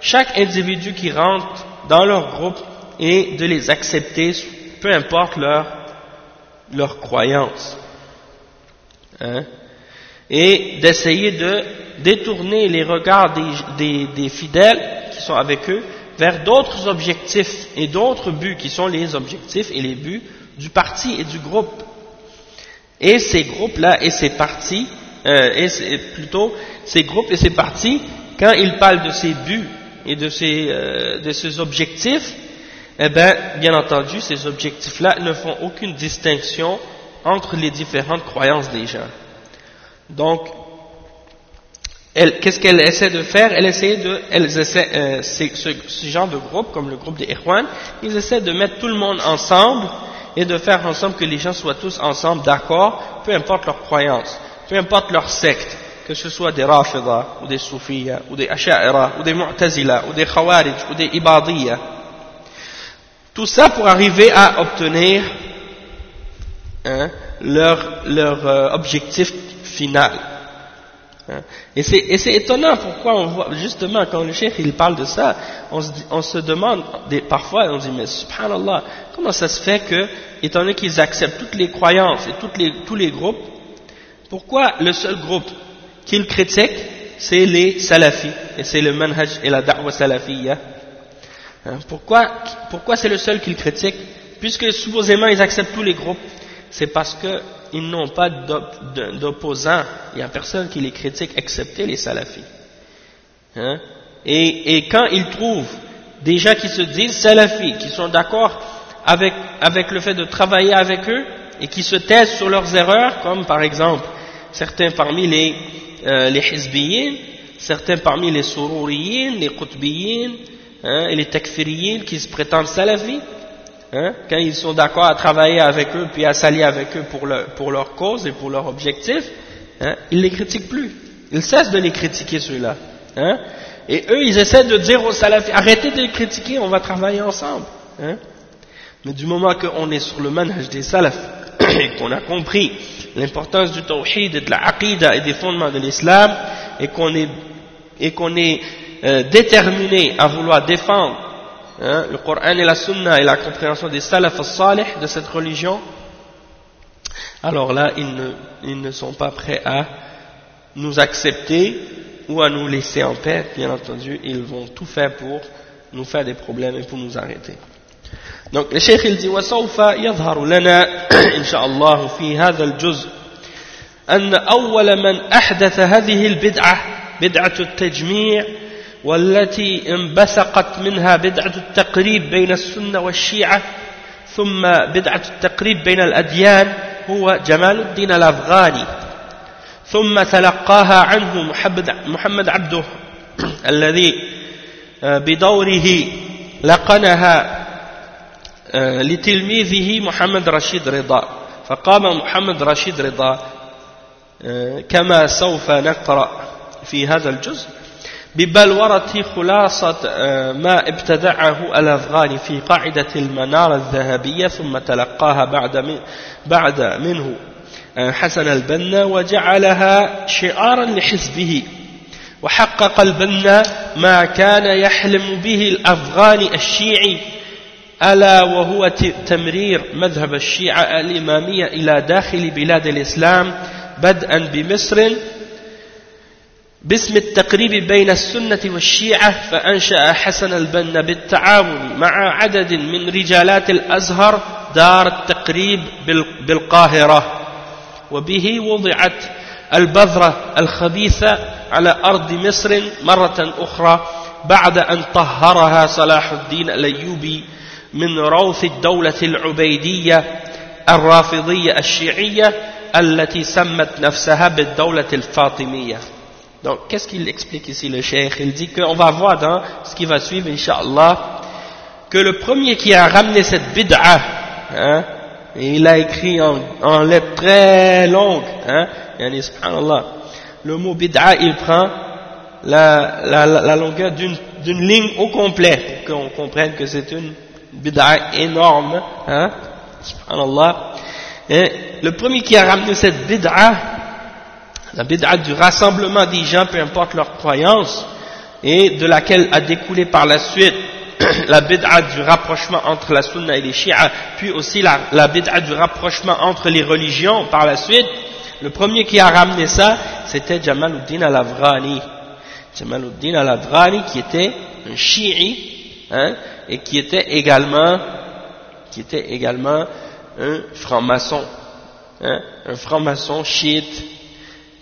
chaque individu qui rentre dans leur groupe et de les accepter, peu importe leur, leur croyance. Hein, et d'essayer de détourner les regards des, des, fidèles qui sont avec eux vers d'autres objectifs et d'autres buts qui sont les objectifs et les buts du parti et du groupe. Et ces groupes-là et ces partis, euh, et plutôt ces groupes et ces partis, quand ils parlent de ces buts et de ces, euh, de ces objectifs, eh bien, bien entendu, ces objectifs-là ne font aucune distinction entre les différentes croyances des gens. Donc, qu'est-ce qu'elle essaie de faire? Elle essaie de, elles essaient, euh, ce, genre de groupe, comme le groupe des Irwan, ils essaient de mettre tout le monde ensemble et de faire ensemble que les gens soient tous ensemble d'accord, peu importe leur croyance, peu importe leur secte, que ce soit des Rafida, ou des Soufiyya, ou des Asha'ira, ou des Mu'tazila, ou des Khawarij, ou des Ibadiyya. Tout ça pour arriver à obtenir hein, leur, leur euh, objectif final. Hein? Et c'est étonnant pourquoi on voit, justement, quand le cheikh il parle de ça, on se, on se demande, des, parfois on dit, mais subhanallah, comment ça se fait que, étant donné qu'ils acceptent toutes les croyances et toutes les, tous les groupes, pourquoi le seul groupe qu'ils critiquent, c'est les salafis, et c'est le manhaj et la da'wa salafiyya? Hein, pourquoi pourquoi c'est le seul qu'ils critiquent Puisque supposément ils acceptent tous les groupes, c'est parce qu'ils n'ont pas d'opposants. Il n'y a personne qui les critique excepté les salafis. Hein? Et, et, quand ils trouvent des gens qui se disent salafis, qui sont d'accord avec, avec le fait de travailler avec eux et qui se taisent sur leurs erreurs, comme par exemple certains parmi les, euh, les certains parmi les sururiyin, les qutbiyin, hein, et les takfiriyin qui se prétendent salafis, hein, quand ils sont d'accord à travailler avec eux puis à s'allier avec eux pour, pour leur cause et pour leur objectif, hein, ils les critiquent plus. Ils cessent de les critiquer ceux-là. Hein. Et eux, ils essaient de dire aux salafis, arrêtez de les critiquer, on va travailler ensemble. Hein. Mais du moment qu'on est sur le manhaj des salafs et qu'on a compris l'importance du tawhid et de la aqidah et des fondements de l'islam et qu'on est, et qu'on est euh, déterminé à vouloir défendre hein, le Coran et la Sunna et la compréhension des salaf salih de cette religion, alors là, ils ne, ils ne sont pas prêts à nous accepter ou à nous laisser en paix, bien entendu, ils vont tout faire pour nous faire des problèmes et pour nous arrêter. Donc le Cheikh il dit وسوف يظهر لنا إن شاء الله في هذا الجزء أن أول من أحدث هذه البدعة بدعة التجميع والتي انبثقت منها بدعة التقريب بين السنة والشيعة ثم بدعة التقريب بين الأديان هو جمال الدين الأفغاني. ثم تلقاها عنه محمد عبده الذي بدوره لقنها لتلميذه محمد رشيد رضا. فقام محمد رشيد رضا كما سوف نقرأ في هذا الجزء. ببلورة خلاصة ما ابتدعه الأفغاني في قاعدة المنارة الذهبية ثم تلقاها بعد, من بعد منه حسن البنا وجعلها شعارا لحزبه. وحقق البنا ما كان يحلم به الأفغاني الشيعي ألا وهو تمرير مذهب الشيعة الإمامية إلى داخل بلاد الإسلام بدءا بمصر باسم التقريب بين السنة والشيعة فأنشأ حسن البنا بالتعاون مع عدد من رجالات الأزهر دار التقريب بالقاهرة. وبه وضعت البذرة الخبيثة على أرض مصر مرة أخرى بعد أن طهرها صلاح الدين الأيوبي من روث الدولة العبيدية الرافضية الشيعية التي سمت نفسها بالدولة الفاطمية. Donc, qu'est-ce qu'il explique ici le cheikh? Il dit qu'on va voir dans ce qui va suivre, Inch'Allah, que le premier qui a ramené cette bid'a, hein, il a écrit en, en lettres très longues, hein, le mot bid'a, il prend la longueur d'une ligne au complet, pour qu'on comprenne que c'est une bid'a énorme, hein, subhanallah. Et le premier qui a ramené cette bid'a, la bid'a du rassemblement des gens, peu importe leur croyance, et de laquelle a découlé par la suite. La bid'a du rapprochement entre la sunna et les chiites, puis aussi la, la bid'a du rapprochement entre les religions par la suite, le premier qui a ramené ça, c'était Jamaluddin al-Afghani. Jamaluddin al-Afghani qui était un chiite, hein, et qui était également, qui était également un franc-maçon, hein, un franc-maçon chiite,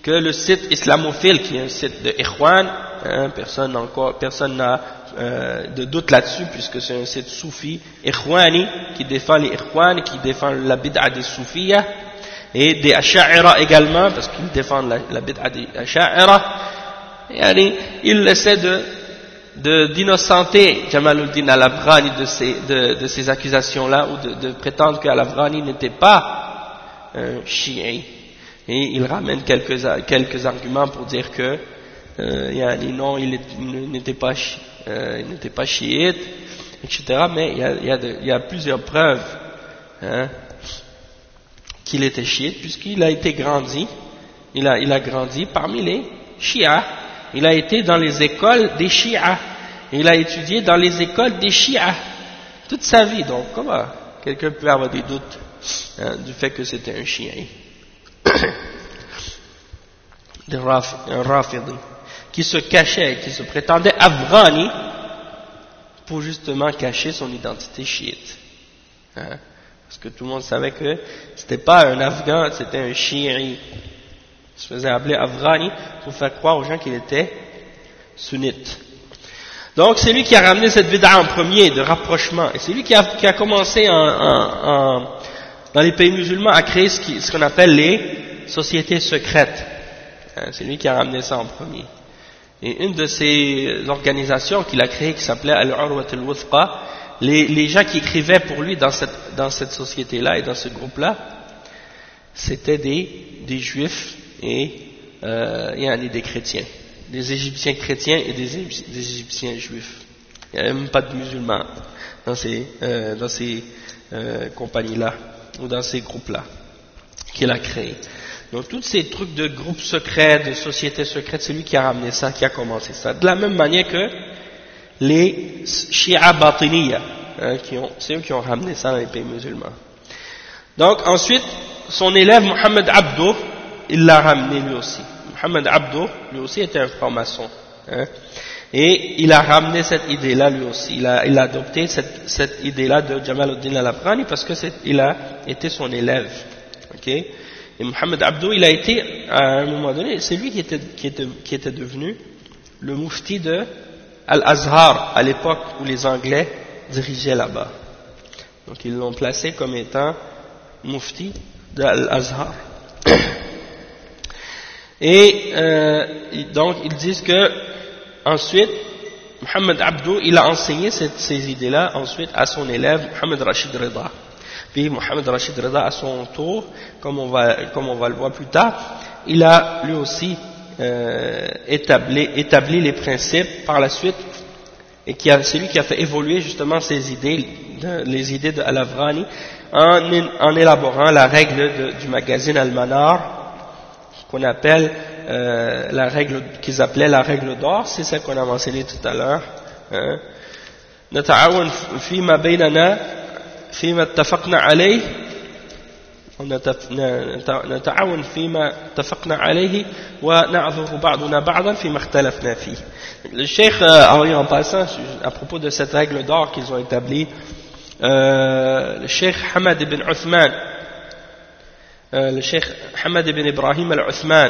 que le site islamophile, qui est un site de Ikhwan, hein, personne encore, personne n'a euh, de doute là-dessus, puisque c'est un site soufi, Ikhwani, qui défend les Ikhwan, qui défend la bid'a des soufiyas, et des Asha'ira également, parce qu'ils défendent la, la bid'a des Asha'ira, et il essaie de d'innocenter Jamaluddin al-Afghani de ces, de, de ces accusations-là, ou de, de prétendre qu'Al-Afghani n'était pas un chiite et il ramène quelques, quelques arguments pour dire que euh, non, il n'était pas, euh, pas chiite, etc. Mais il y a, il y a, il y a plusieurs preuves hein, qu'il était chiite, puisqu'il a été grandi, il a, il a grandi parmi les chiites. Il a été dans les écoles des chiites. Il a étudié dans les écoles des chiites toute sa vie. Donc, comment quelqu'un peut avoir des doutes hein, du fait que c'était un chiite un rafidi, qui se cachait, qui se prétendait afghani, pour justement cacher son identité chiite. Hein? Parce que tout le monde savait que c'était pas un Afghan, c'était un chiite. Il se faisait appeler Afghani pour faire croire aux gens qu'il était sunnite. Donc c'est lui qui a ramené cette vidéo en premier de rapprochement. Et c'est lui qui a, qui a commencé en, en, dans les pays musulmans à créer ce qu'on appelle les sociétés secrètes. Hein, c'est lui qui a ramené ça en premier. Et une de ces organisations qu'il a créées, qui s'appelait Al-Urwat al-Wuthqa, les, gens qui écrivaient pour lui dans cette, société-là et dans ce groupe-là, c'était des, juifs et, euh, des chrétiens des Égyptiens chrétiens et des, Égyptiens juifs. Il n'y a même pas de musulmans dans ces, euh, euh, compagnies-là, ou dans ces groupes-là, qu'il a créés. Donc tous ces trucs de groupes secrets, de sociétés secrètes, c'est lui qui a ramené ça, qui a commencé ça. De la même manière que les Shia Batiniya, hein, c'est eux qui ont ramené ça dans les pays musulmans. Donc ensuite, son élève Mohamed Abdo, il l'a ramené lui aussi. Mohamed Abdo, lui aussi était un franc-maçon. Hein, et il a ramené cette idée-là lui aussi. Il a, il a adopté cette, cette idée-là de Jamal al-Din al-Afghani parce que il a été son élève. ok? Et Mohamed Abdo, il a été, à un moment donné, c'est lui qui était, qui, était, qui était devenu le mufti de Al-Azhar à l'époque où les Anglais dirigeaient là-bas. Donc ils l'ont placé comme étant mufti de Al-Azhar. Et euh, donc ils disent que ensuite Mohamed Abdou il a enseigné ces idées-là ensuite à son élève Mohamed Rashid Reda. Puis Mohamed Rashid Reda à son tour, comme on va, comme on va le voir plus tard, il a lui aussi euh, établi, établi les principes par la suite et qui c'est lui qui a fait évoluer justement ces idées, les idées de Al-Avrani en, en, élaborant la règle du magazine Al-Manar qu'on appelle euh, la règle qu'ils appelaient la règle d'or, c'est celle qu'on a mentionnée tout à l'heure. Hein. نتعاون فيما بيننا فيما اتفقنا عليه نتعاون فيما اتفقنا عليه ونعذر بعضنا بعضا فيما اختلفنا فيه. Le cheikh, euh, en passant, à propos de cette règle d'or qu'ils ont établie, euh, le cheikh Hamad ibn Uthman, Euh, le cheikh Hamad ibn Ibrahim al-Uthman,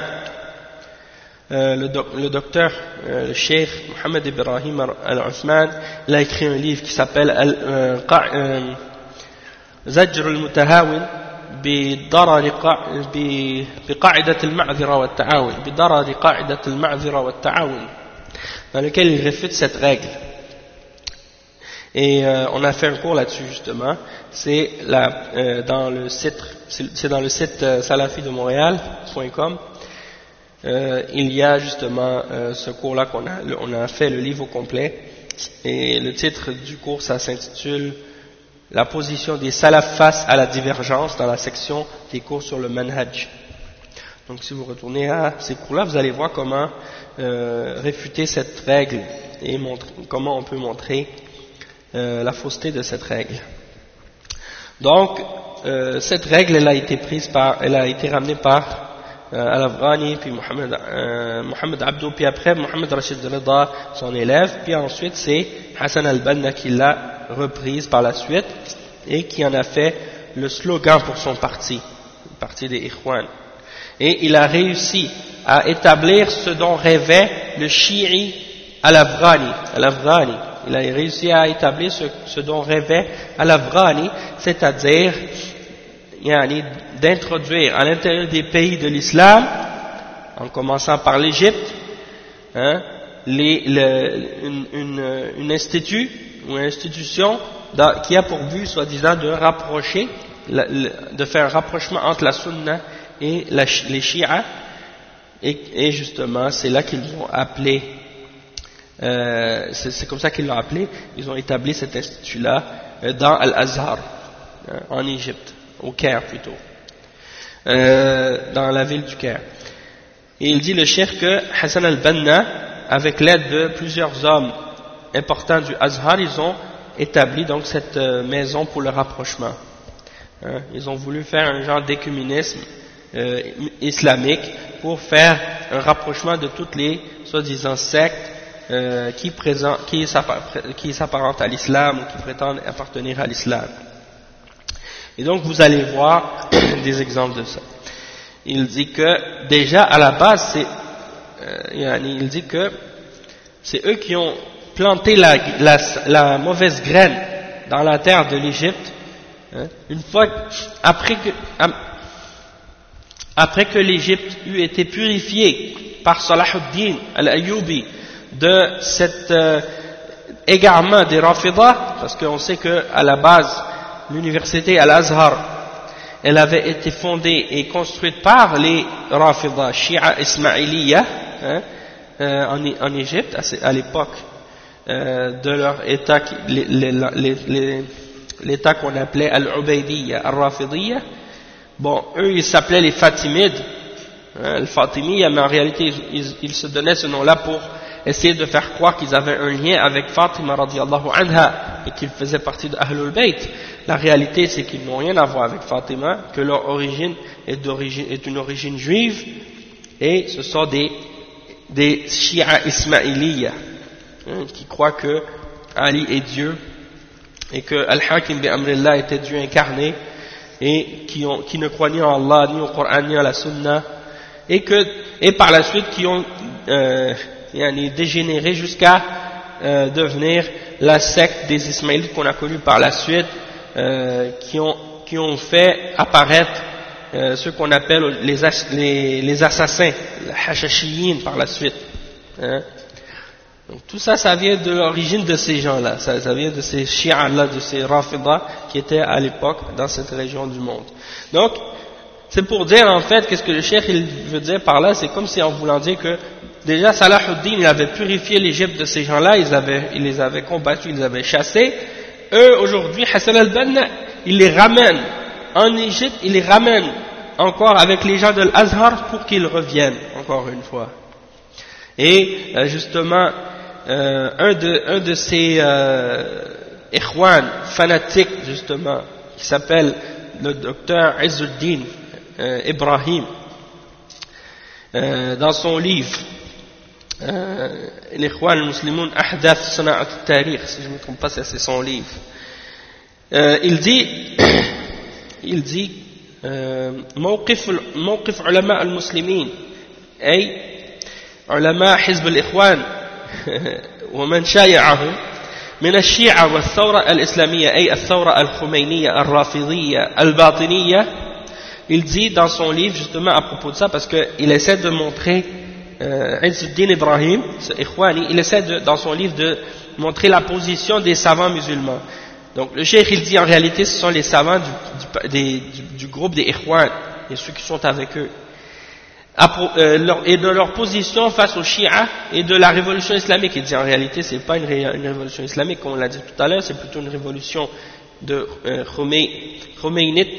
euh, le, docteur, euh, le cheikh Mohamed Ibrahim al-Uthman, il a écrit un livre qui s'appelle زجر المتهاون بضرر بقاعدة المعذرة والتعاون بضرر قاعدة المعذرة والتعاون dans lequel il réfute cette règle et euh, on a fait un cours là-dessus justement. C'est euh, dans le site, c'est dans le site euh, salafi de Montréal.com. Euh, il y a justement euh, ce cours-là qu'on a, on a fait le livre au complet. Et le titre du cours, ça s'intitule La position des salafs face à la divergence dans la section des cours sur le manhaj. Donc si vous retournez à ces cours-là, vous allez voir comment réfuter cette règle et montrer, comment on peut montrer euh, la fausseté de cette règle. Donc, euh, cette règle, elle a été prise par, elle a été ramenée par euh, Al-Afghani, puis Mohamed, euh, Mohamed Abdou, puis après Mohamed Rashid Rida, son élève, puis ensuite c'est Hassan al-Banna qui l'a reprise par la suite et qui en a fait le slogan pour son parti, le parti des Ikhwan. Et il a réussi à établir ce dont rêvait le Shi'i al-Afghani, al-Afghani il a réussi à établir ce, dont rêvait Al-Avrani, c'est-à-dire d'introduire à l'intérieur des pays de l'islam, en commençant par l'Égypte, hein, une, institut ou une institution qui a pour but, soi-disant, de rapprocher, de faire un rapprochement entre la Sunna et les Shia, et, justement, c'est là qu'ils vont appeler euh, c'est comme ça qu'ils l'ont appelé, ils ont établi cet institut-là euh, dans Al-Azhar, euh, en Égypte, au Caire plutôt, dans la ville du Caire. Et il dit le chef que Hassan al-Banna, avec l'aide de plusieurs hommes importants du Azhar, ils ont établi donc cette maison pour le rapprochement. Hein, ils ont voulu faire un genre d'écuménisme islamique pour faire un rapprochement de toutes les soi-disant sectes euh, qui, qui s'apparente à l'islam ou qui prétendent appartenir à l'islam. Et donc vous allez voir des exemples de ça. Il dit que déjà à la base c'est euh, il dit que c'est eux qui ont planté la, la, la, mauvaise graine dans la terre de l'Égypte. Hein, une fois après que après que l'Égypte eut été purifiée par Salahuddin al-Ayyubi de cet euh, égarement des Rafidah, parce qu'on sait qu'à la base, l'université Al-Azhar, elle avait été fondée et construite par les Rafidah, Shia Ismailiya, hein, euh, en, en, Égypte, à, l'époque euh, de leur état, l'état qu'on appelait Al-Ubaidiyya, Al-Rafidiyya. Bon, eux, ils s'appelaient les Fatimides, hein, le Fatimiyya, mais en réalité, ils se donnaient ce nom-là pour essayer de faire croire qu'ils avaient un lien avec Fatima radiallahu anha et qu'ils faisaient partie de Ahlul Bayt. La réalité c'est qu'ils n'ont rien à voir avec Fatima, que leur origine est, origine, est une origine juive et ce sont des, des Shia Ismailiya hein, qui croient que Ali est Dieu et que Al-Hakim bi Amrillah était Dieu incarné et qui, ont, qui ne croient ni en Allah, ni au Coran, ni à la Sunna et, que, et par la suite qui ont euh, yani, dégénéré jusqu'à euh, devenir la secte des Ismaélites qu'on a connue par la suite, euh, qui, ont, qui ont fait apparaître euh, ce qu'on appelle les, les, les, assassins, les hachashiyin par la suite. Hein. Donc, tout ça, ça vient de l'origine de ces gens-là, ça, vient de ces chiites-là, de ces rafidah qui étaient à l'époque dans cette région du monde. Donc, c'est pour dire en fait, qu'est-ce que le cheikh il veut dire par là, c'est comme si en voulant dire que déjà Salahuddin il avait purifié l'Égypte de ces gens-là, il, il les avait combattus, il les avait chassés. Eux aujourd'hui, Hassan al-Banna, il les ramène en Égypte, il les ramène encore avec les gens de l'Azhar pour qu'ils reviennent encore une fois. Et euh, justement, euh, un, de, ces euh, fanatiques justement, qui s'appelle le docteur Izzuddin euh, Ibrahim, dans son livre الإخوان المسلمون أحداث صناعة التاريخ si je ne me trompe pas c'est son livre. euh, il dit il dit موقف موقف علماء المسلمين أي علماء حزب الإخوان ومن شايعهم من الشيعة والثورة الإسلامية أي الثورة الخمينية الرافضية الباطنية. Il dit dans son livre justement à propos de ça parce qu'il essaie de montrer euh, Ibrahim, il essaie dans son livre de montrer la position des savants musulmans. Donc le cheikh il dit en réalité ce sont les savants du, groupe des Ikhwan et ceux qui sont avec eux. Euh, et de leur position face aux Shia et de la révolution islamique. Il dit en réalité c'est pas une, révolution islamique comme on l'a dit tout à l'heure, c'est plutôt une révolution de euh,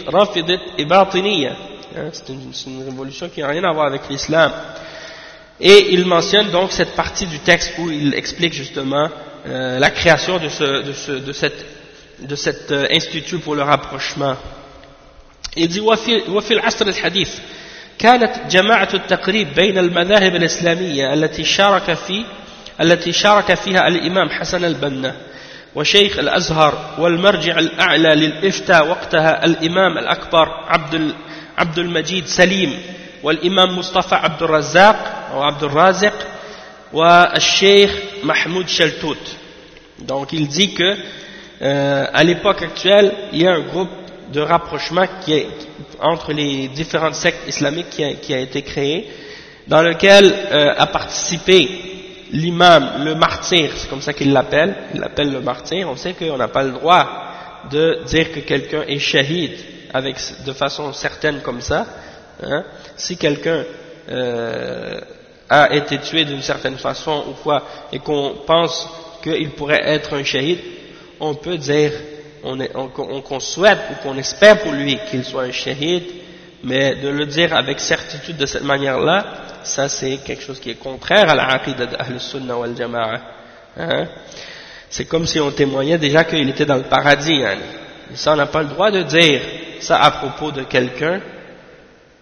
Rafidit et Batiniya. Hein, c'est une, révolution qui n'a rien à voir avec l'islam. Et il mentionne donc cette partie du texte où il explique justement euh, la création de, ce, de, ce, de, cette, de cet euh, institut pour le rapprochement. Il dit وفي العصر الحديث كانت جماعة التقريب بين المذاهب الإسلامية التي شارك في التي شارك فيها الإمام حسن البنا وشيخ الأزهر والمرجع الأعلى للإفتاء وقتها الإمام الأكبر عبد عبد المجيد سليم والإمام مصطفى عبد الرزاق أو عبد الرازق والشيخ محمود شلتوت donc il dit que euh, à l'époque actuelle il y a un groupe de rapprochement qui est, entre les différentes sectes islamiques qui a, qui a été créé dans lequel euh, a participé l'imam, le martyr, c'est comme ça qu'il l'appelle, il l'appelle le martyr, on sait qu'on n'a pas le droit de dire que quelqu'un est shahid avec, de façon certaine comme ça, hein? si quelqu'un euh, a été tué d'une certaine façon ou quoi, et qu'on pense qu'il pourrait être un shahid, on peut dire, on, qu'on souhaite ou qu'on espère pour lui qu'il soit un shahid, mais de le dire avec certitude de cette manière-là, ça c'est quelque chose qui est contraire à la aqidah d'Ahl Sunnah wal Jama'a. Hein? C'est comme si on témoignait déjà qu'il était dans le paradis. Ça, on n'a pas le droit de dire ça à propos de quelqu'un,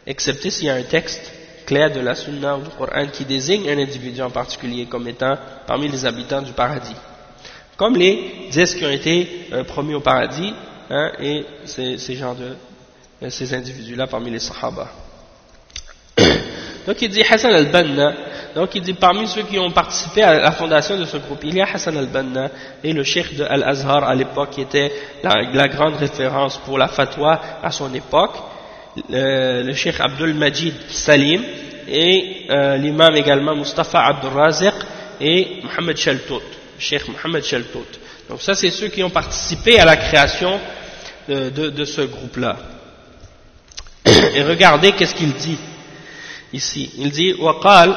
excepté s'il y a un texte clair de la sunna ou du Coran qui désigne un individu en particulier comme étant parmi les habitants du paradis. Comme les dix qui ont été euh, promis au paradis, hein, et ces, gens de, euh, ces individus-là parmi les sahaba. Donc il dit Hassan al-Banna, donc il dit parmi ceux qui ont participé à la fondation de ce groupe, il y a Hassan al-Banna et le cheikh de Al-Azhar à l'époque qui était la, grande référence pour la fatwa à son époque, le, cheikh Abdul Majid Salim et euh, l'imam également Mustafa Abdul Raziq et Mohamed Shaltout, cheikh Mohamed Shaltout. Donc ça c'est ceux qui ont participé à la création de, de, de ce groupe-là. Et regardez qu'est-ce qu'il dit ici. Il dit وقال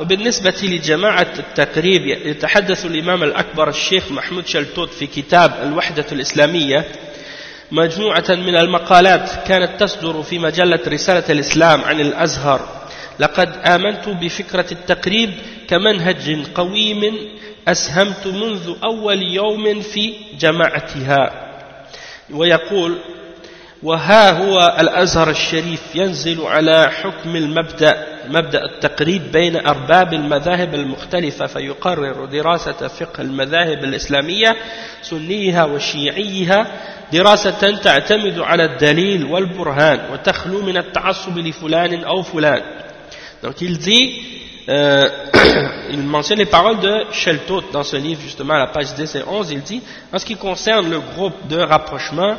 وبالنسبة لجماعة التقريب يتحدث الإمام الأكبر الشيخ محمود شلتوت في كتاب الوحدة الإسلامية مجموعة من المقالات كانت تصدر في مجلة رسالة الإسلام عن الأزهر. لقد آمنت بفكرة التقريب كمنهج قويم أسهمت منذ أول يوم في جماعتها. ويقول وها هو الأزهر الشريف ينزل على حكم المبدأ مبدأ التقريب بين أرباب المذاهب المختلفة فيقرر دراسة فقه المذاهب الإسلامية سنيها وشيعيها دراسة تعتمد على الدليل والبرهان وتخلو من التعصب لفلان أو فلان Donc il dit, euh, il mentionne les paroles de Sheltot dans ce livre justement à la page 10 et 11, il dit, en ce qui concerne le groupe de rapprochement,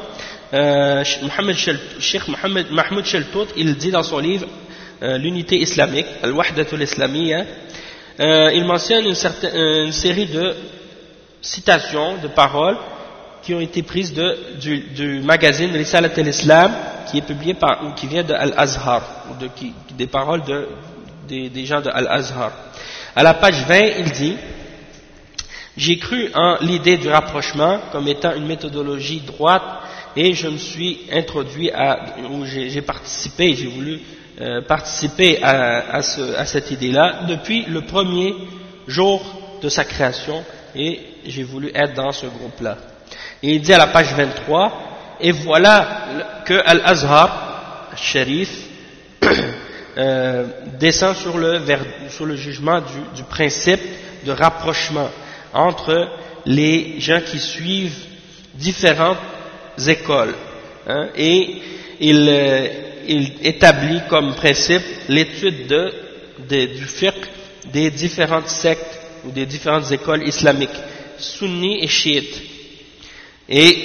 euh, Sheikh Mohamed, Mahmoud Sheltout, il dit dans son livre euh, L'unité islamique, Al-Wahdatul Islamiyya, euh, il mentionne une, série de citations, de paroles qui ont été prises du, magazine Risalat al-Islam qui est publié par, ou qui vient de Al-Azhar, des paroles de, des, des gens de Al-Azhar. À la page 20, il dit J'ai cru en l'idée du rapprochement comme étant une méthodologie droite et je me suis introduit à, ou j'ai participé, j'ai voulu euh, participer à, à, ce, à cette idée-là depuis le premier jour de sa création et j'ai voulu être dans ce groupe-là. Et il dit à la page 23, et voilà que Al-Azhar, Sharif, euh, descend sur le, sur le jugement du, du principe de rapprochement entre les gens qui suivent différentes écoles. Hein, et il, euh, il, établit comme principe l'étude de, de, du fiqh des différentes sectes ou des différentes écoles islamiques, sunni et chiites. Et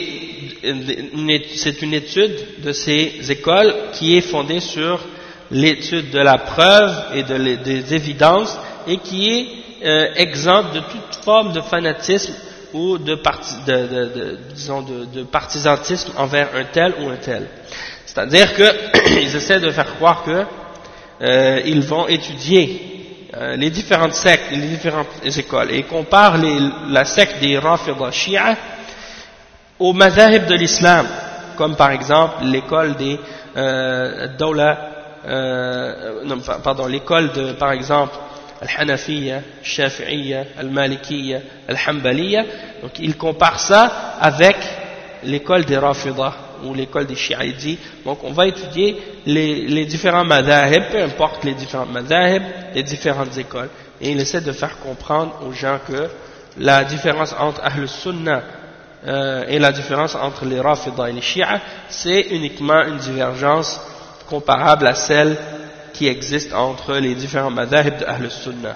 c'est une étude de ces écoles qui est fondée sur l'étude de la preuve et de, des évidences et qui est euh, exempte de toute forme de fanatisme ou de, disons de, partisanisme envers un tel ou un tel. C'est-à-dire qu'ils essaient de faire croire qu'ils euh, vont étudier euh, les différentes sectes, les différentes écoles, et comparent la secte des Rafida Shia au madhahib de l'islam, comme par exemple l'école des euh, euh, non, pardon, l'école de, par exemple, Al-Hanafiya, Al-Shafi'iyya, Al-Malikiyya, Al-Hanbaliyya. Donc il compare ça avec l'école des Rafidah ou l'école des Shi'aïdis. Donc on va étudier les, les différents madhahib, peu importe les différents madhahib, les différentes écoles. Et il essaie de faire comprendre aux gens que la différence entre Ahl Sunnah euh, et la différence entre les Rafidah et les Shi'a, c'est uniquement une divergence comparable à celle qui existe entre les différents madhahib de Sunnah.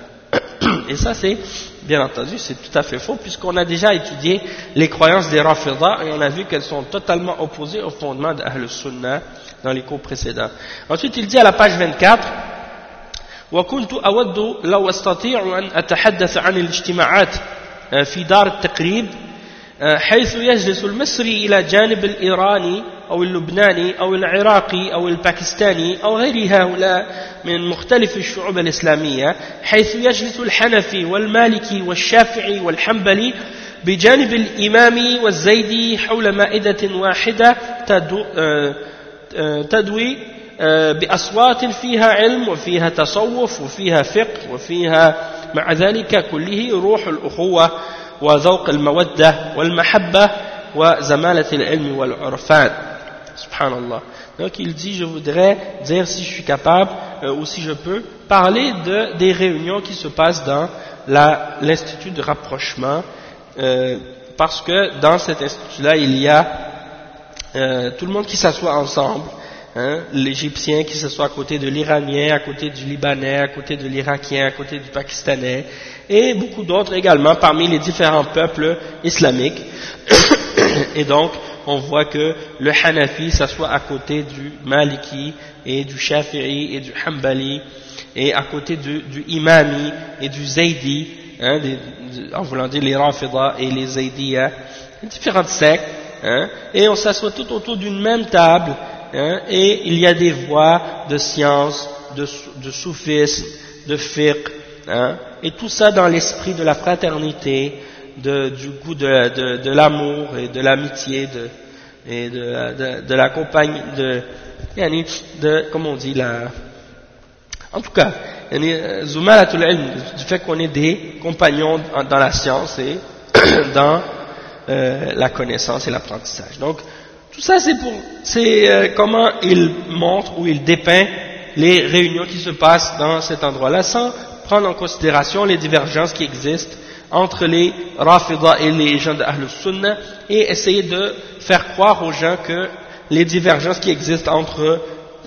Et ça, c'est, bien entendu, c'est tout à fait faux, puisqu'on a déjà étudié les croyances des Rafidah et on a vu qu'elles sont totalement opposées au fondement de Ahl Sunnah dans les cours précédents. Ensuite, il dit à la page 24, وكنت أود لو أستطيع أن أتحدث عن الاجتماعات في دار التقريب حيث يجلس المصري إلى جانب الإيراني أو اللبناني أو العراقي أو الباكستاني أو غير هؤلاء من مختلف الشعوب الإسلامية حيث يجلس الحنفي والمالكي والشافعي والحنبلي بجانب الإمامي والزيدي حول مائدة واحدة تدوي بأصوات فيها علم وفيها تصوف وفيها فقه وفيها مع ذلك كله روح الأخوة وذوق المودة والمحبة وزمالة العلم والعرفان. Subhanallah. Donc il dit, je voudrais dire si je suis capable euh, ou si je peux parler de, des réunions qui se passent dans l'institut de rapprochement, euh, parce que dans cet institut-là, il y a euh, tout le monde qui s'assoit ensemble, hein, l'Égyptien qui s'assoit à côté de l'Iranien, à côté du Libanais, à côté de l'Irakien, à côté du Pakistanais, et beaucoup d'autres également parmi les différents peuples islamiques. et donc, on voit que le Hanafi s'assoit à côté du Maliki et du Shafi'i et du Hanbali et à côté du, Imami et du Zaydi, hein, en voulant dire les Rafida et les Zaydiyah, différentes sectes, hein, et on s'assoit tout autour d'une même table, hein, et il y a des voix de science, de, soufisme, de fiqh, hein, et tout ça dans l'esprit de la fraternité, du goût de l'amour et de l'amitié et de, de, de la compagnie, de, de, comme on dit, la, en tout cas, du fait qu'on est des compagnons dans la science et dans euh, la connaissance et l'apprentissage. Donc, tout ça, c'est pour, c'est euh, comment il montre ou il dépeint les réunions qui se passent dans cet endroit-là, sans prendre en considération les divergences qui existent entre les Rafida et les gens de Ahlus Sunnah et essayer de faire croire aux gens que les divergences qui existent entre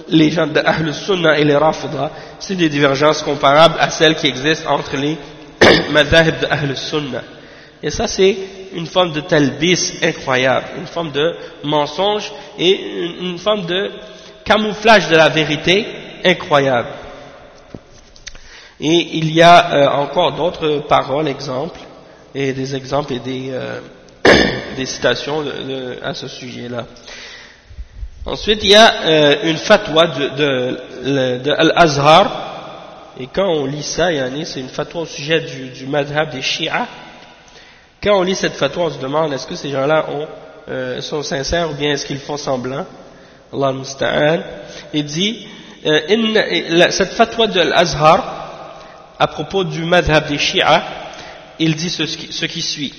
les gens de Ahlus Sunnah et les Rafida, c'est des divergences comparables à celles qui existent entre les madhahib de Ahlus Sunnah. Et ça, c'est une forme de talbis incroyable, une forme de mensonge et une, forme de camouflage de la vérité incroyable. Et il y a euh, encore d'autres paroles, exemples, et des exemples et des, euh, des citations à ce sujet-là. Ensuite, il y a euh, une fatwa de, de, de Al-Azhar, et quand on lit ça, c'est une fatwa au sujet du, du madhab des Shia. Quand on lit cette fatwa, on se demande est-ce que ces gens-là euh, sont sincères ou bien est-ce qu'ils font semblant? Allah musta'an. Il dit euh, cette fatwa de Al-Azhar, à propos du madhab des Shia, il dit ce, ce qui suit.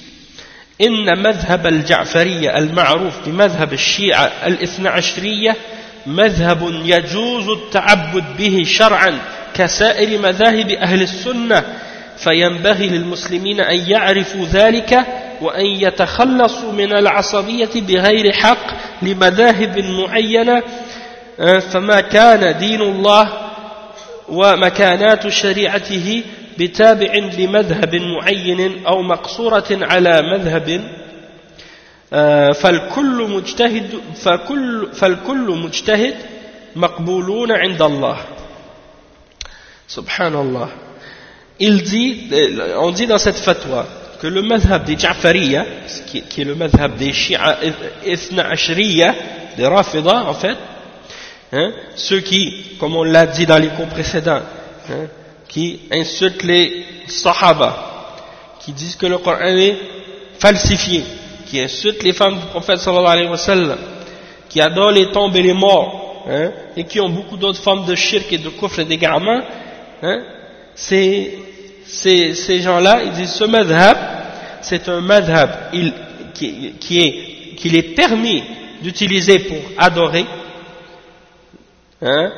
إن مذهب الجعفرية المعروف بمذهب الشيعة الاثنى عشرية مذهب يجوز التعبد به شرعا كسائر مذاهب أهل السنة فينبغي للمسلمين أن يعرفوا ذلك وأن يتخلصوا من العصبية بغير حق لمذاهب معينة فما كان دين الله ومكانات شريعته بتابع لمذهب معين أو مقصورة على مذهب فالكل مجتهد فكل فالكل مجتهد مقبولون عند الله سبحان الله il dit, on dit dans cette fatwa que le madhab des Ja'fariya, qui est le madhab des Shia Ithna Ashriya, des Rafida en fait, hein, ceux qui, comme on l'a dit dans les cours précédents, hein, qui insultent les Sahaba, qui disent que le Coran est falsifié, qui insultent les femmes du prophète sallallahu alayhi wa sallam, qui adorent les tombes et les morts, hein, et qui ont beaucoup d'autres formes de shirk et de kufr et d'égarement, hein, ces, ces, gens-là, ils disent ce madhab, c'est un madhab qui, qui est, qu'il est permis d'utiliser pour adorer, hein,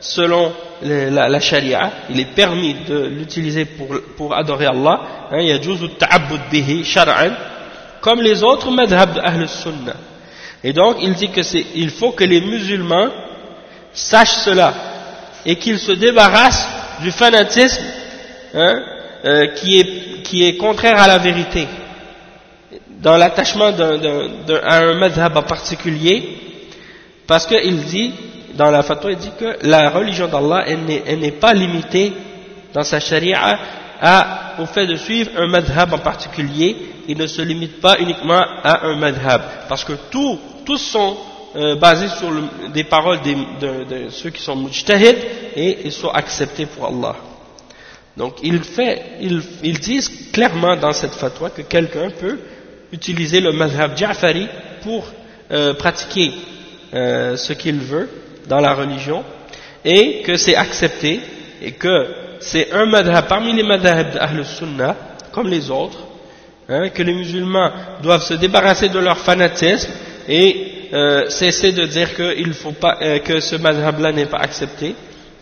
selon la, la, sharia, il est permis de l'utiliser pour, pour adorer Allah, hein, bihi shar'an, comme les autres madhab d'Ahl sunnah. Et donc, il dit que c'est, il faut que les musulmans sachent cela, et qu'ils se débarrassent du fanatisme, hein, euh, qui, est, qui est contraire à la vérité, dans l'attachement à un madhab en particulier, parce qu'il dit, dans la fatwa, il dit que la religion d'Allah, elle n'est pas limitée dans sa charia à, au fait de suivre un madhab en particulier, il ne se limite pas uniquement à un madhab, parce que tous, tous sont euh, basés sur des paroles de, de, ceux qui sont mujtahid et ils sont acceptés pour Allah. Donc il fait, ils, ils disent clairement dans cette fatwa que quelqu'un peut utiliser le madhab Ja'fari pour euh, pratiquer euh, ce qu'il veut dans la religion et que c'est accepté et que c'est un madhab parmi les madhabs d'Ahl Sunnah comme les autres hein, que les musulmans doivent se débarrasser de leur fanatisme et euh, cesser de dire que, il faut pas, euh, que ce madhab-là n'est pas accepté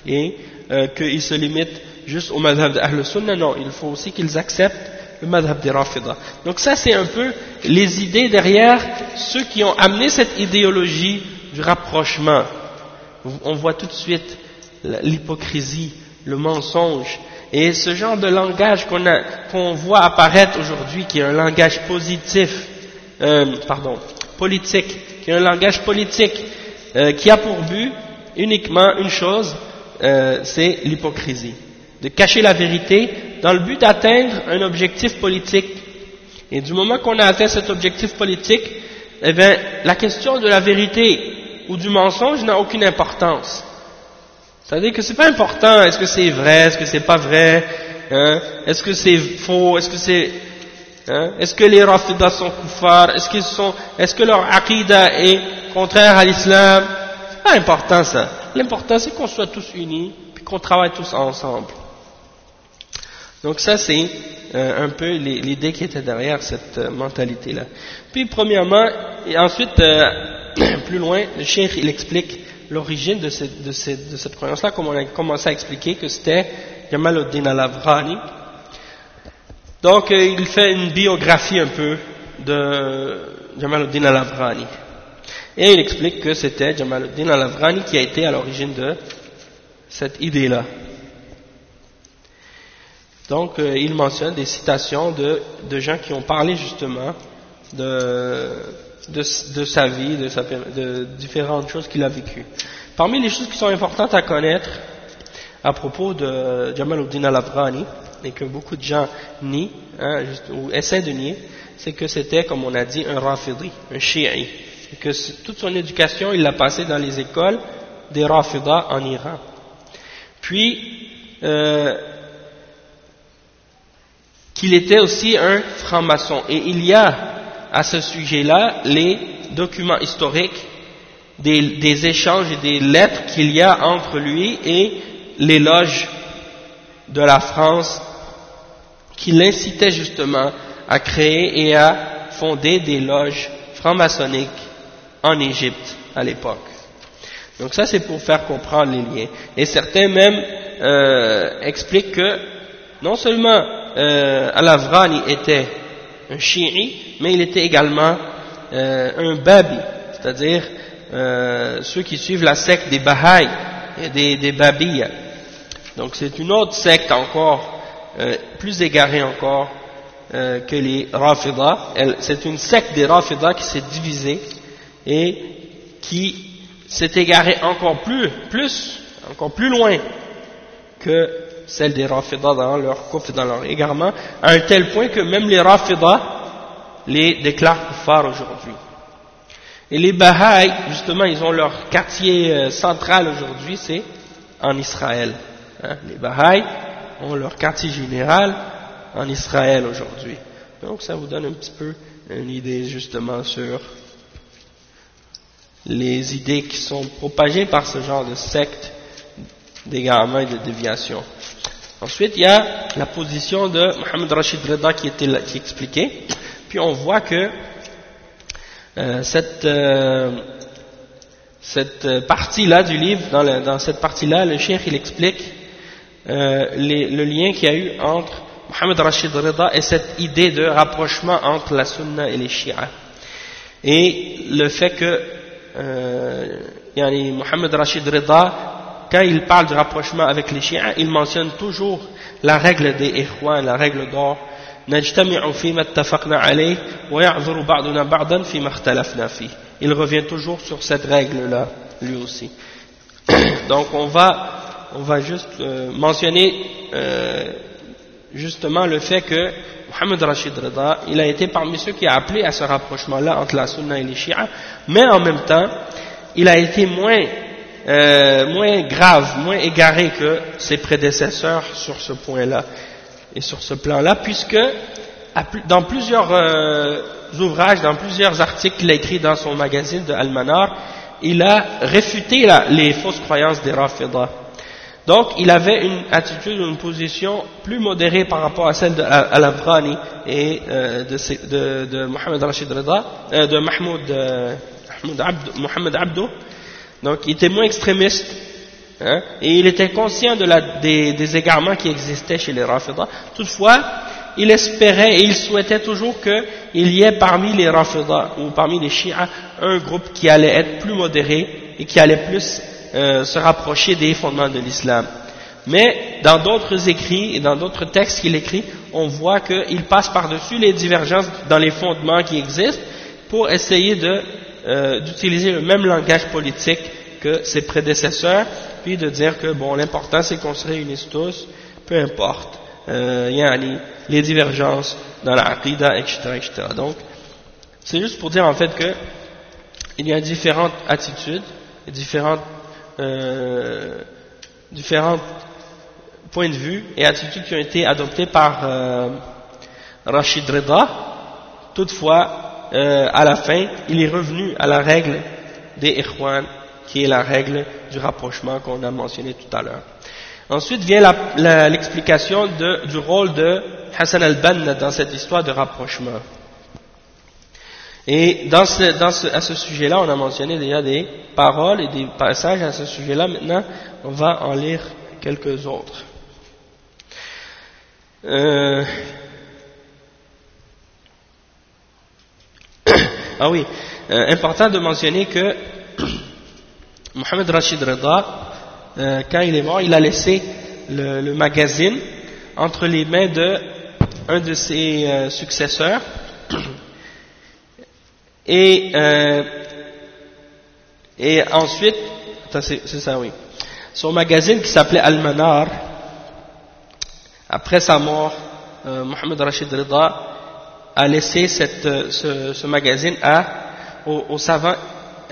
et euh, qu'il se limite juste au madhab d'Ahl Sunnah. Non, il faut aussi qu'ils acceptent le madhab des Rafidah. Donc ça, c'est un peu les idées derrière ceux qui ont amené cette idéologie du rapprochement. On voit tout de suite l'hypocrisie, le mensonge, et ce genre de langage qu'on voit apparaître aujourd'hui, qui est un langage positif, euh, pardon, politique, qui est un langage politique, euh, qui a pour but uniquement une chose, euh, c'est l'hypocrisie. De cacher la vérité dans le but d'atteindre un objectif politique. Et du moment qu'on a atteint cet objectif politique, eh bien, la question de la vérité ou du mensonge n'a aucune importance. C'est-à-dire que c'est pas important, est-ce que c'est vrai, est-ce que c'est pas vrai, hein, est-ce que c'est faux, est-ce que c'est, hein, est-ce que les rafidas sont koufars, est-ce qu'ils est-ce que leur aqidah est contraire à l'islam, c'est pas important ça. L'important c'est qu'on soit tous unis, puis qu'on travaille tous ensemble. Donc ça c'est euh, un peu l'idée qui était derrière cette euh, mentalité-là. Puis premièrement, et ensuite, euh, plus loin, le il explique l'origine de, cette croyance-là, comme on a commencé à expliquer que c'était Jamaluddin al-Afghani. Donc, euh, il fait une biographie un peu de Jamaluddin al-Afghani. Et il explique que c'était Jamaluddin al-Afghani qui a été à l'origine de cette idée-là. Donc, euh, il mentionne des citations de gens qui ont parlé justement de de, sa vie, de, différentes choses qu'il a vécues. Parmi les choses qui sont importantes à connaître à propos de Jamaluddin al-Afghani, et que beaucoup de gens nient, hein, ou essaient de nier, c'est que c'était, comme on a dit, un rafidi, un shi'i, et que toute son éducation, il l'a passé dans les écoles des rafidas en Iran. Puis, euh, qu'il était aussi un franc-maçon. Et il y a à ce sujet-là les documents historiques des, échanges et des lettres qu'il y a entre lui et les loges de la France qui l'incitaient justement à créer et à fonder des loges franc-maçonniques en Égypte à l'époque. Donc ça c'est pour faire comprendre les liens. Et certains même euh, expliquent que non seulement euh, Al-Avrani était un chi'i, mais il était également euh, un babi, c'est-à-dire euh, ceux qui suivent la secte des Baha'i et des, des Donc c'est une autre secte encore, euh, plus égarée encore que les Rafidah. C'est une secte des Rafidah qui s'est divisée et qui s'est égarée encore plus, plus, encore plus loin que celle des Rafidah dans leur dans leur égarement, à un tel point que même les Rafidah les déclarent kuffar aujourd'hui. Et les Baha'i, justement, ils ont leur quartier euh, central aujourd'hui, c'est en Israël. Hein. Les Baha'i ont leur quartier général en Israël aujourd'hui. Donc ça vous donne un petit peu une idée justement sur les idées qui sont propagées par ce genre de secte d'égarement et de déviation. Ensuite, il y a la position de Mohamed Rashid Reda qui, était qui expliquait puis on voit que euh, cette, euh, cette partie-là du livre, dans, cette partie-là, le cheikh il explique euh, le lien qu'il y a eu entre Mohamed Rashid Rida et cette idée de rapprochement entre la sunna et les chiites. Et le fait que euh, yani Mohamed Rashid Rida, quand il parle du rapprochement avec les chiites, il mentionne toujours la règle des ikhwan, la règle d'or, il revient toujours sur cette règle-là, lui aussi. Donc on va, on va juste euh, mentionner euh, justement le fait que Mohamed Rashid Rida, il a été parmi ceux qui a appelé à ce rapprochement-là entre la Sunna et les Shia, mais en même temps, il a été moins, euh, moins grave, moins égaré que ses prédécesseurs sur ce point-là et sur ce plan-là, puisque dans plusieurs euh, ouvrages, dans plusieurs articles qu'il a écrits dans son magazine de Al-Manar, il a réfuté les fausses croyances des Rafidah. Donc, il avait une attitude, une position plus modérée par rapport à celle de Al-Afghani et euh, de, de, de, Mohamed Rashid Rida, euh, de Mahmoud Mohamed Abdo, donc il était moins extrémiste, hein, et il était conscient de la, des, des, égarements qui existaient chez les Rafidah. Toutefois, il espérait et il souhaitait toujours qu'il y ait parmi les Rafidah ou parmi les Shia un groupe qui allait être plus modéré et qui allait plus euh, se rapprocher des fondements de l'islam. Mais dans d'autres écrits et dans d'autres textes qu'il écrit, on voit qu'il passe par-dessus les divergences dans les fondements qui existent pour essayer euh, d'utiliser le même langage politique que ses prédécesseurs, puis de dire que bon, l'important c'est qu'on se réunisse tous, peu importe, euh, les divergences dans la aqidah, etc., etc. Donc, c'est juste pour dire en fait que il y a différentes attitudes, différentes, euh, différentes points de vue et attitudes qui ont été adoptées par euh, Rachid Reda. Toutefois, euh, à la fin, il est revenu à la règle des Ikhwan, qui est la règle du rapprochement qu'on a mentionné tout à l'heure. Ensuite vient l'explication du rôle de Hassan al-Banna dans cette histoire de rapprochement. Et à ce sujet-là, on a mentionné déjà des paroles et des passages à ce sujet-là. Maintenant, on va en lire quelques autres. Euh, ah oui, euh, important de mentionner que Mohamed Rachid Reda, euh, quand il est mort, il a laissé le, magazine entre les mains de un de ses successeurs. Et et ensuite c'est ça oui. Son magazine qui s'appelait Al-Manar après sa mort, euh, Mohamed Rachid Rida a laissé euh, ce, magazine à, au, au savant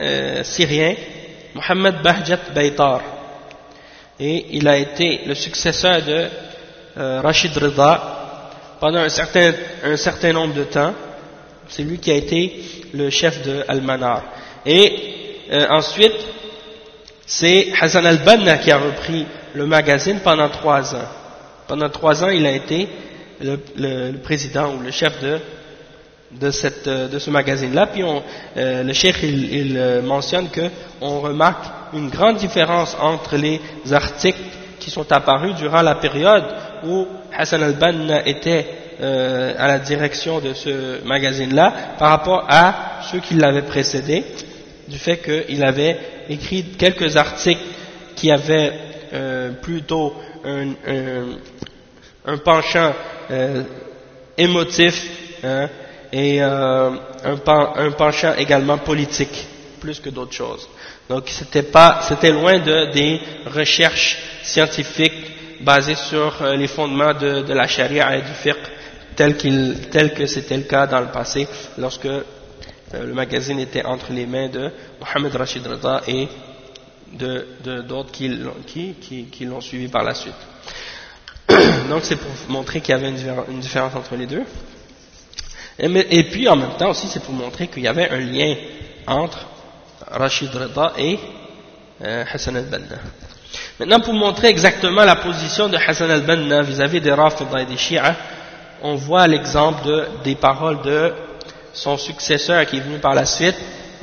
euh, syrien Mohamed Bahjat Baytar. Et il a été le successeur de euh, Rachid Rida pendant un certain, un certain nombre de temps. C'est lui qui a été le chef de Al-Manar. Et euh, ensuite, c'est Hassan al-Banna qui a repris le magazine pendant trois ans. Pendant trois ans, il a été le, président ou le chef de, de, cette, de ce magazine-là. Puis on, euh, le chef, il, il euh, mentionne qu'on remarque une grande différence entre les articles qui sont apparus durant la période où Hassan al-Banna était euh, à la direction de ce magazine-là par rapport à ceux qui l'avaient précédé, du fait qu'il avait écrit quelques articles qui avaient plutôt un penchant euh, émotif hein, et euh, un, penchant également politique, plus que d'autres choses. Donc c'était pas, c'était loin de des recherches scientifiques basées sur euh, les fondements de, la charia et du fiqh, tel, que c'était le cas dans le passé, lorsque le magazine était entre les mains de Mohamed Rachid Rada et d'autres qui l'ont suivi par la suite. Donc c'est pour montrer qu'il y avait une différence entre les deux. Et, puis en même temps aussi c'est pour montrer qu'il y avait un lien entre Rachid Reda et euh, Hassan al-Banna. Maintenant pour montrer exactement la position de Hassan al-Banna vis-à-vis des Rafida et des Shia, on voit l'exemple de, des paroles de son successeur qui est venu par la suite,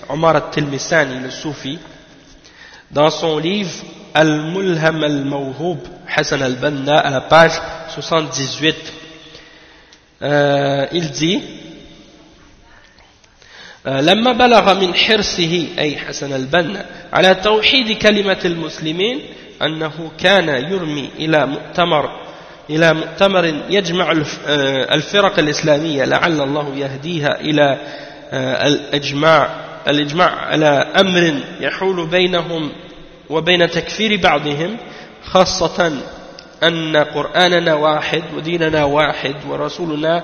Omar al-Tilmisani, le Soufi, dans son livre Al-Mulham al-Mawhub Hassan al-Banna à la page 78 euh, il dit لما بلغ من حرصه أي حسن البنا على توحيد كلمة المسلمين أنه كان يرمي إلى مؤتمر إلى مؤتمر يجمع الفرق الإسلامية لعل الله يهديها إلى الإجماع الإجماع على أمر يحول بينهم وبين تكفير بعضهم خاصة أن قرآننا واحد وديننا واحد ورسولنا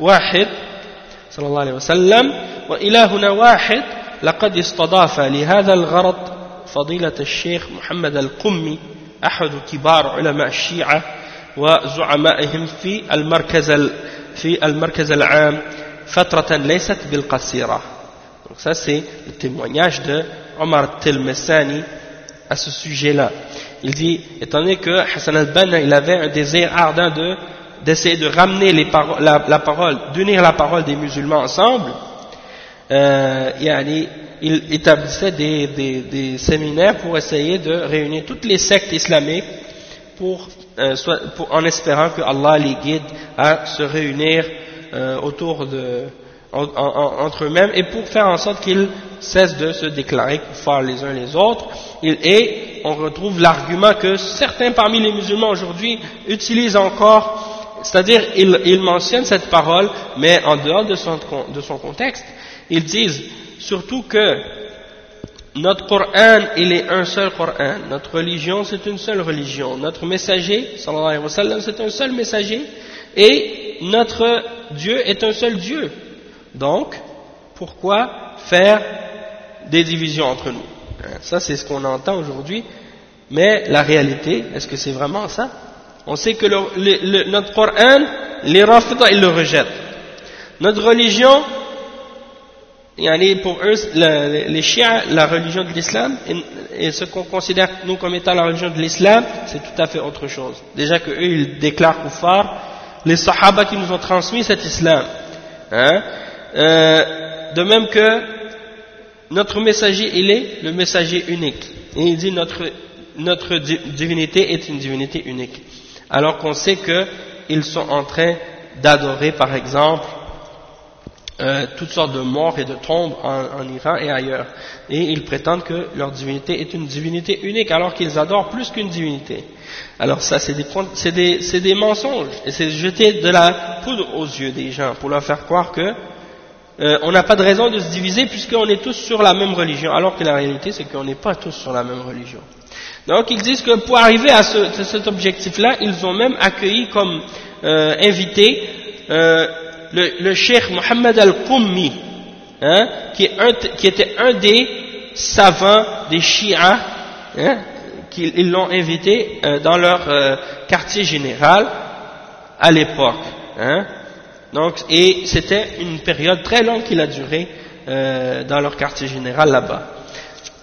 واحد صلى الله عليه وسلم وإلهنا واحد لقد استضاف لهذا الغرض فضيلة الشيخ محمد القمي أحد كبار علماء الشيعة وزعمائهم في المركز في المركز العام فترة ليست بالقصيرة. Donc ça c'est le témoignage de Omar Telmessani à ce sujet-là. Il dit, étant donné que Hassan al-Banna, il avait un désir ardent de d'essayer de ramener les la, parole, d'unir la parole des musulmans ensemble, euh, il établissait des, des, des, séminaires pour essayer de réunir toutes les sectes islamiques pour, euh, soit, pour en espérant que Allah les guide à se réunir euh, autour de, en, en, entre eux-mêmes et pour faire en sorte qu'ils cessent de se déclarer kuffar les uns les autres. Et on retrouve l'argument que certains parmi les musulmans aujourd'hui utilisent encore, c'est-à-dire ils, ils, mentionnent cette parole, mais en dehors de son, de son contexte. Ils disent surtout que notre Coran, il est un seul Coran. Notre religion, c'est une seule religion. Notre messager, sallallahu alayhi wa sallam, c'est un seul messager. Et notre Dieu est un seul Dieu. Donc, pourquoi faire des divisions entre nous hein, Ça, c'est ce qu'on entend aujourd'hui. Mais la réalité, est-ce que c'est vraiment ça On sait que notre Coran, les Rafidah, ils le rejettent. Notre religion, pour eux, les chiens, la religion de l'islam, et, ce qu'on considère nous comme étant la religion de l'islam, c'est tout à fait autre chose. Déjà que eux, ils déclarent kuffar, les sahaba qui nous ont transmis cet islam. Hein, euh, de même que notre messager, il est le messager unique. Et il dit notre, notre divinité est une divinité unique. Alors qu'on sait qu'ils sont en train d'adorer, par exemple, euh, toutes sortes de morts et de tombes en, Iran et ailleurs. Et ils prétendent que leur divinité est une divinité unique alors qu'ils adorent plus qu'une divinité. Alors ça, c'est des, des, des, mensonges et c'est jeter de la poudre aux yeux des gens pour leur faire croire que euh, on n'a pas de raison de se diviser puisqu'on est tous sur la même religion, alors que la réalité c'est qu'on n'est pas tous sur la même religion. Donc ils disent que pour arriver à ce, cet objectif-là, ils ont même accueilli comme euh, invité euh, le, le cheikh Mohammed al-Qummi, hein, qui, qui, était un des savants des Shia, hein, qu'ils l'ont invité euh, dans leur euh, quartier général à l'époque. Hein. Donc, et c'était une période très longue qu'il a duré euh, dans leur quartier général là-bas.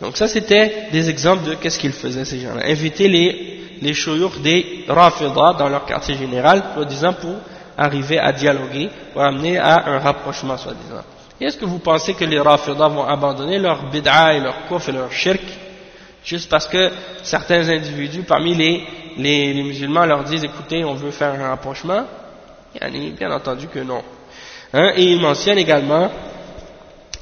Donc ça c'était des exemples de qu'est-ce qu'ils faisaient ces gens-là. Inviter les, les des Rafidah dans leur quartier général, soi-disant pour arriver à dialoguer, pour amener à un rapprochement, soi-disant. Est-ce que vous pensez que les Rafidah vont abandonner leur bid'a et leur kuf et leur shirk juste parce que certains individus parmi les, les, les musulmans leur disent écoutez on veut faire un rapprochement? Bien entendu que non hein, et il mentionne également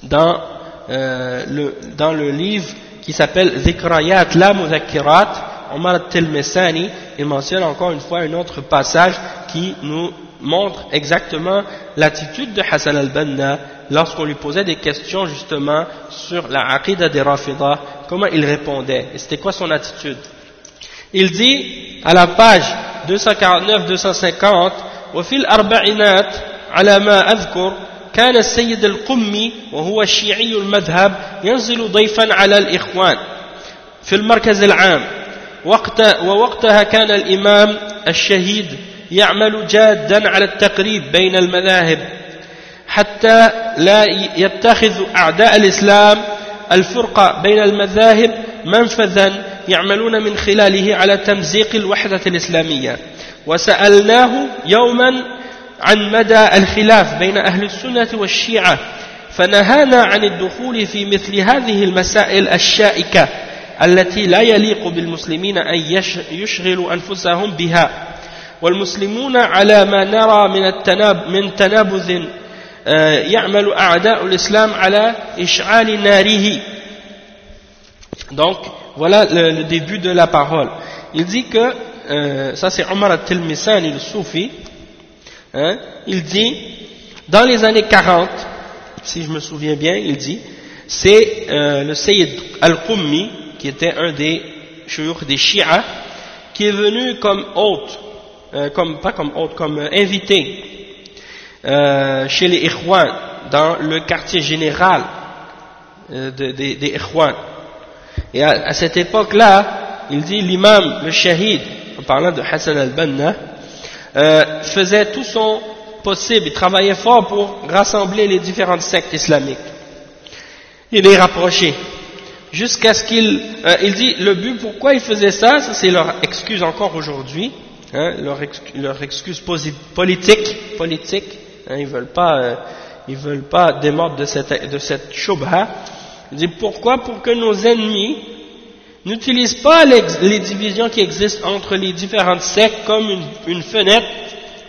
dans, euh, le, dans le livre qui s'appelle Zikrayat la Mudhakirat Omar al-Tilmesani il mentionne encore une fois un autre passage qui nous montre exactement l'attitude de Hassan al-Banna lorsqu'on lui posait des questions justement sur la aqidah des Rafidah, comment il répondait et c'était quoi son attitude. Il dit à la page 249-250 وفي الأربعينات على ما أذكر كان السيد القمي وهو الشيعي المذهب ينزل ضيفا على الإخوان في المركز العام. وقت ووقتها كان الإمام الشهيد يعمل جادا على التقريب بين المذاهب حتى لا يتخذ أعداء الإسلام الفرقة بين المذاهب منفذا يعملون من خلاله على تمزيق الوحدة الإسلامية. وسألناه يوما عن مدى الخلاف بين أهل السنة والشيعة فنهانا عن الدخول في مثل هذه المسائل الشائكة التي لا يليق بالمسلمين أن يشغلوا أنفسهم بها. والمسلمون على ما نرى من, التناب من تنابذ يعمل أعداء الإسلام على إشعال ناره. Donc voilà le, le, début de la parole. Il dit que euh, ça c'est Omar al-Tilmisani le soufi hein, il dit dans les années 40 si je me souviens bien il dit c'est euh, le Sayyid al-Qummi qui était un des chouyours des Shia qui est venu comme hôte euh, comme, pas comme hôte, comme invité chez les Ikhwan, dans le quartier général des, Ikhwan. Et à cette époque-là, il dit l'imam, le shahid, en parlant de Hassan al-Banna, euh, faisait tout son possible, il travaillait fort pour rassembler les différentes sectes islamiques et les rapprocher. Jusqu'à ce qu'il euh, il dit le but pourquoi il faisait ça, ça c'est leur excuse encore aujourd'hui, hein, leur, excuse politique, politique hein, ils veulent euh, veulent pas démordre de cette, de cette. Il dit pourquoi? Pour que nos ennemis n'utilisent pas les, divisions qui existent entre les différentes sectes comme une, une fenêtre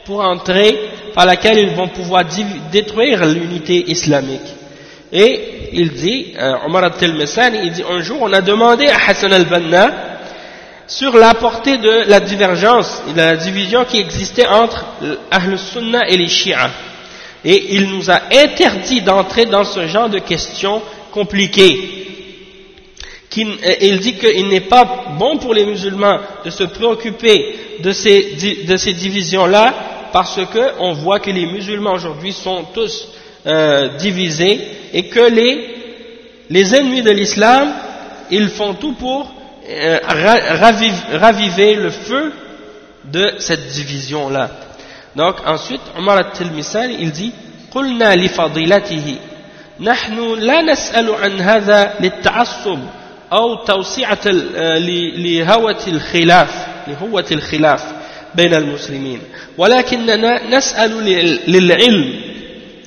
pour entrer par laquelle ils vont pouvoir détruire l'unité islamique. Et il dit, euh, Omar al-Tilmesani, il dit un jour on a demandé à Hassan al-Banna sur la portée de la divergence, de la division qui existait entre Ahl Sunnah et les Shia. Et il nous a interdit d'entrer dans ce genre de questions compliquées Il dit qu'il n'est pas bon pour les musulmans de se préoccuper de ces, de ces divisions-là parce qu'on voit que les musulmans aujourd'hui sont tous euh, divisés et que les, les ennemis de l'islam, ils font tout pour euh, raviver le feu de cette division-là. Donc ensuite, Omar al-Tilmisan, il dit قلنا لفضيلته نحن لا نسأل عن هذا للتعصب أو توسعة لهوة الخلاف لهوة الخلاف بين المسلمين. ولكننا نسأل للعلم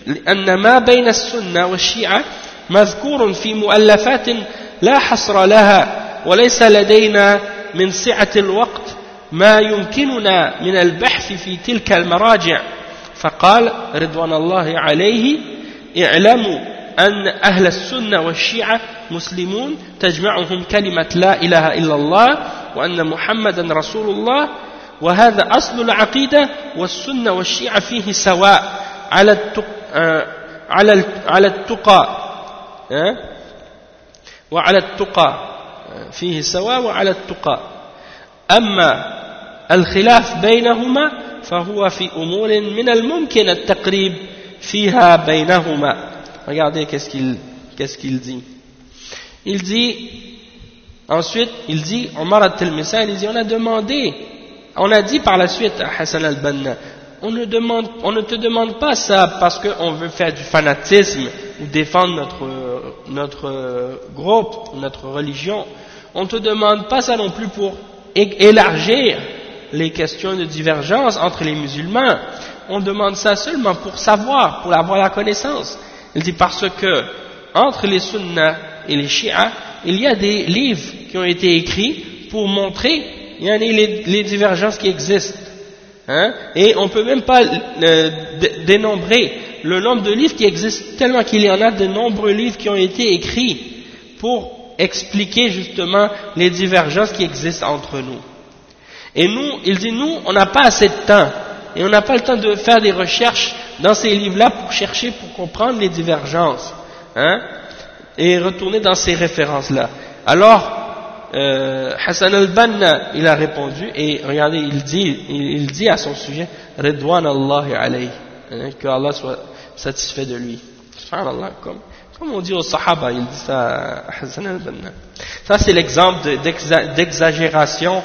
لأن ما بين السنة والشيعة مذكور في مؤلفات لا حصر لها وليس لدينا من سعة الوقت ما يمكننا من البحث في تلك المراجع. فقال رضوان الله عليه اعلموا أن أهل السنة والشيعة مسلمون تجمعهم كلمة لا إله إلا الله وأن محمدا رسول الله وهذا أصل العقيدة والسنة والشيعة فيه سواء على آه، على على التقى وعلى التقى فيه سواء وعلى التقى. أما الخلاف بينهما فهو في أمور من الممكن التقريب فيها بينهما. Regardez qu'est-ce qu'il qu'est-ce dit il dit ensuite il dit Omar al-Tilmisan il dit on a demandé on a dit par la suite à Hassan al-Banna on ne, on ne te demande pas ça parce qu'on veut faire du fanatisme ou défendre notre, notre groupe, notre religion. On ne te demande pas ça non plus pour élargir les questions de divergence entre les musulmans. On demande ça seulement pour savoir, pour avoir la connaissance. Il dit parce que entre les sunnas et les chiites, il y a des livres qui ont été écrits pour montrer les divergences qui existent. Hein, et on ne peut même pas euh, dénombrer le nombre de livres qui existent, tellement qu'il y en a de nombreux livres qui ont été écrits pour expliquer justement les divergences qui existent entre nous. Et nous, il dit, nous, on n'a pas assez de temps, et on n'a pas le temps de faire des recherches dans ces livres-là pour chercher, pour comprendre les divergences, hein, et retourner dans ces références-là. Alors, euh, Hassan al-Banna, il a répondu, et regardez, il dit, il, dit à son sujet, Ridwan Allah alayhi, hein, que Allah soit satisfait de lui. Comme, comme on dit aux Sahaba, il dit ça à Hassan al-Banna. Ça, c'est l'exemple d'exagération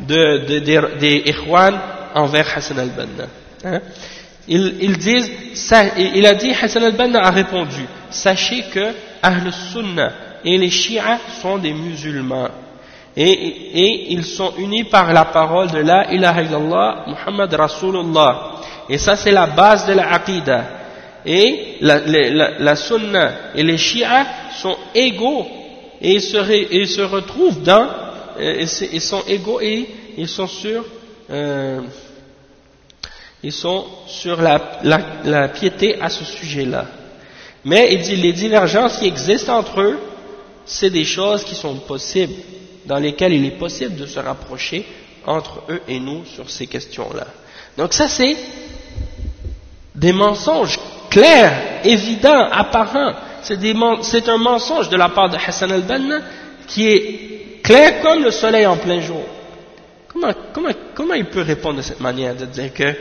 de, de, de, des Ikhwan envers Hassan al-Banna. Hein. Ils, ils, il a dit, Hassan al-Banna a répondu, sachez que Ahl Sunnah et les chiites sont des musulmans. Et, et, ils sont unis par la parole de la ilaha illallah Muhammad Rasulullah. Et ça c'est la base de la. Et la, la, sunna et les chiites sont égaux et ils se, ils se retrouvent dans, euh, ils sont égaux et ils sont sur, euh, ils sont sur la, la, la piété à ce sujet-là. Mais il dit les divergences qui existent entre eux c'est des choses qui sont possibles, dans lesquelles il est possible de se rapprocher entre eux et nous sur ces questions-là. Donc ça c'est des mensonges clairs, évidents, apparents. C'est un mensonge de la part de Hassan al-Banna qui est clair comme le soleil en plein jour. Comment, comment, comment il peut répondre de cette manière, de dire que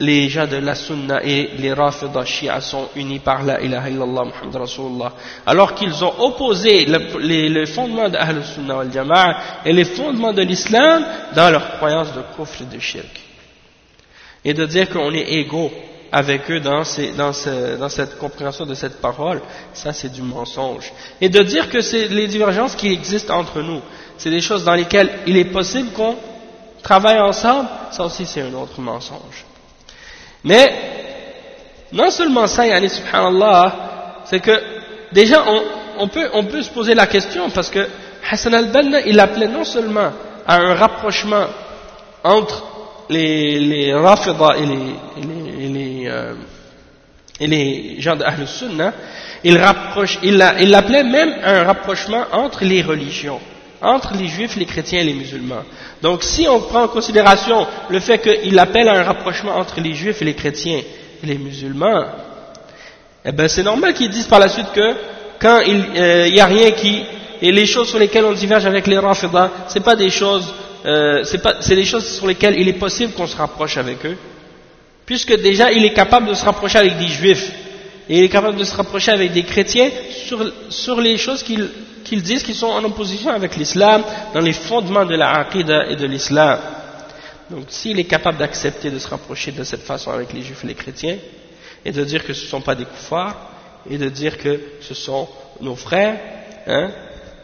les gens de la Sunna et les Rafidah Shia sont unis par la ilaha illallah Muhammad Rasulullah alors qu'ils ont opposé les, fondements de Ahl Sunnah wal Jama'a et les fondements de l'islam dans leur croyance de kufr et de shirk et de dire qu'on est égaux avec eux dans, dans, cette compréhension de cette parole, ça c'est du mensonge. Et de dire que c'est les divergences qui existent entre nous, c'est des choses dans lesquelles il est possible qu'on travaille ensemble, ça aussi c'est un autre mensonge. Mais non seulement ça, yani, subhanallah, c'est que déjà on, on, peut, on peut se poser la question parce que Hassan al-Banna, il appelait non seulement à un rapprochement entre les, les Rafida et les, et les, euh, et les gens de Ahl Sunnah, il rapproche, il l'appelait même un rapprochement entre les religions, entre les juifs, les chrétiens et les musulmans. Donc si on prend en considération le fait qu'il appelle à un rapprochement entre les juifs et les chrétiens et les musulmans, eh ben c'est normal qu'ils disent par la suite que quand il n'y euh, a rien qui et les choses sur lesquelles on diverge avec les Rafida, c'est pas des choses, euh, c'est des choses sur lesquelles il est possible qu'on se rapproche avec eux, puisque déjà il est capable de se rapprocher avec des Juifs et il est capable de se rapprocher avec des chrétiens sur, sur les choses qu'ils disent qui sont en opposition avec l'islam, dans les fondements de la aqidah et de l'islam. Donc s'il est capable d'accepter de se rapprocher de cette façon avec les juifs et les chrétiens, et de dire que ce ne sont pas des koufars, et de dire que ce sont nos frères, hein,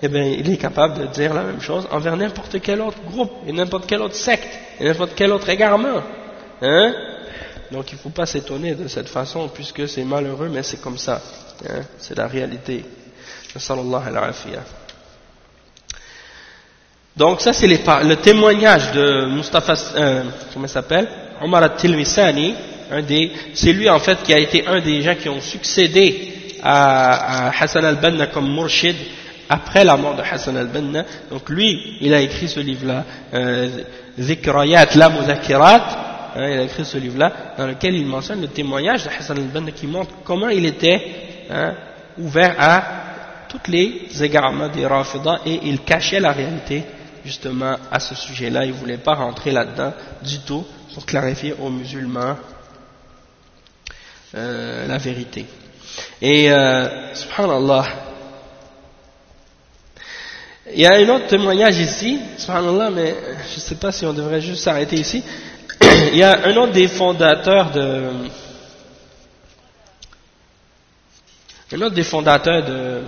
eh bien, il est capable de dire la même chose envers n'importe quel autre groupe, et n'importe quelle autre secte, et n'importe quel autre égarement. Hein Donc il ne faut pas s'étonner de cette façon, puisque c'est malheureux, mais c'est comme ça. Hein c'est la réalité. Donc ça c'est le témoignage de Mustafa, euh, comment s'appelle? Omar al-Tilmisani, c'est lui en fait qui a été un des gens qui ont succédé à, Hassan al-Banna comme Murshid après la mort de Hassan al-Banna. Donc lui, il a écrit ce livre-là, euh, Zikrayat la Muzakirat, hein, il a écrit ce livre-là, dans lequel il mentionne le témoignage de Hassan al-Banna qui montre comment il était hein, ouvert à tous les égarements des Rafidah et il cachait la réalité justement à ce sujet-là, il ne voulait pas rentrer là-dedans du tout pour clarifier aux musulmans euh, la vérité. Et euh, subhanallah, il y a un autre témoignage ici, subhanallah, mais je ne sais pas si on devrait juste s'arrêter ici. il y a un autre des fondateurs de. Un autre des fondateurs de.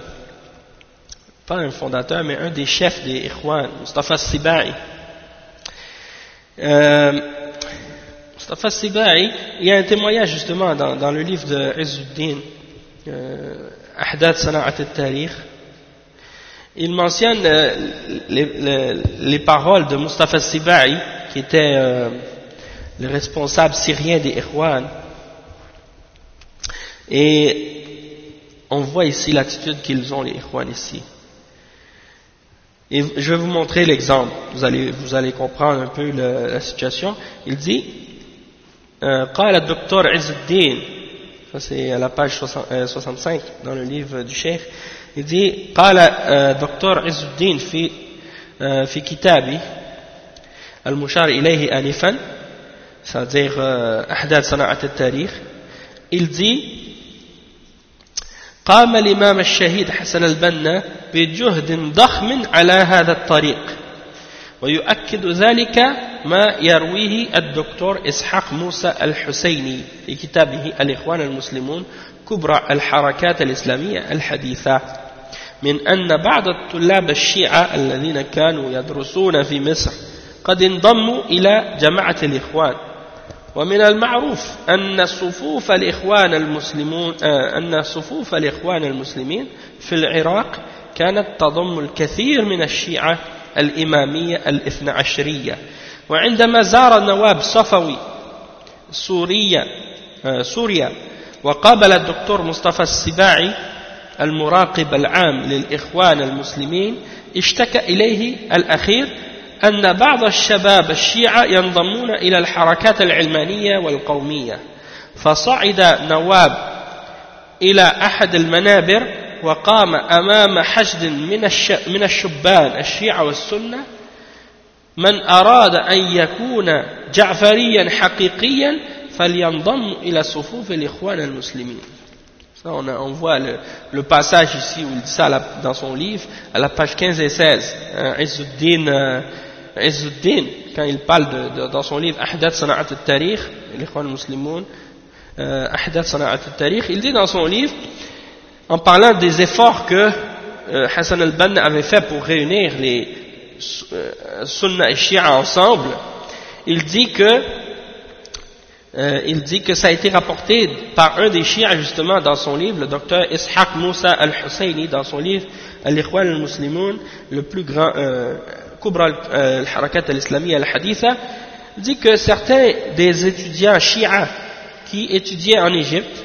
Pas un fondateur, mais un des chefs des Ikhwan, Mustafa Sibai. Euh, Mustafa Sibai, il y a un témoignage justement dans, le livre de Izzuddin, euh, Ahdat Sana'at al-Tarikh, il mentionne euh, les, paroles de Mustafa Sibai, qui était euh, le responsable syrien des Irwan. Et on voit ici l'attitude qu'ils ont, les Irwan, ici. Et je vais vous montrer l'exemple, vous allez, vous allez comprendre un peu la situation. Il dit, قال الدكتور عز الدين ça c'est à la page 65 dans le livre du Cheikh il dit قال دكتور عز الدين في في كتابي المشار إليه آنفا c'est-à-dire أحداث صناعة التاريخ. il dit قام الإمام الشهيد حسن البنا بجهد ضخم على هذا الطريق ويؤكد ذلك ما يرويه الدكتور إسحاق موسى الحسيني في كتابه الإخوان المسلمون كبرى الحركات الإسلامية الحديثة. من أن بعض الطلاب الشيعة الذين كانوا يدرسون في مصر قد انضموا إلى جماعة الإخوان. ومن المعروف أن صفوف الإخوان المسلمون آه، أن صفوف الإخوان المسلمين في العراق كانت تضم الكثير من الشيعة الإمامية الاثنى عشرية. وعندما زار النواب صفوي سوريا آه، سوريا وقابل الدكتور مصطفى السباعي المراقب العام للإخوان المسلمين اشتكى إليه الأخير أن بعض الشباب الشيعة ينضمون إلى الحركات العلمانية والقومية فصعد نواب إلى أحد المنابر وقام أمام حشد من, الشبان الشيعة والسنة من أراد أن يكون جعفريا حقيقيا فلينضم إلى صفوف الإخوان المسلمين. On, voit le, passage ici où il dit ça dans son livre, à la page 15 et 16. Hein, Izzuddin, euh, Izzuddin, quand il parle dans son livre Ahdath Sana'at al-Tarikh, Muslimoun, euh, al-Tarikh, il dit dans son livre, en parlant des efforts que euh, Hassan al-Banna avait fait pour réunir les euh, et Shia ensemble, il dit que euh, il dit que ça a été rapporté par un des chiites justement dans son livre, le docteur Ishaq Moussa al-Husayni, dans son livre Al-Ikhwan al-Muslimoun, le plus grand, euh, Kubra al-Harakat al-Islamiyya al-Haditha, dit que certains des étudiants chiites qui étudiaient en Égypte,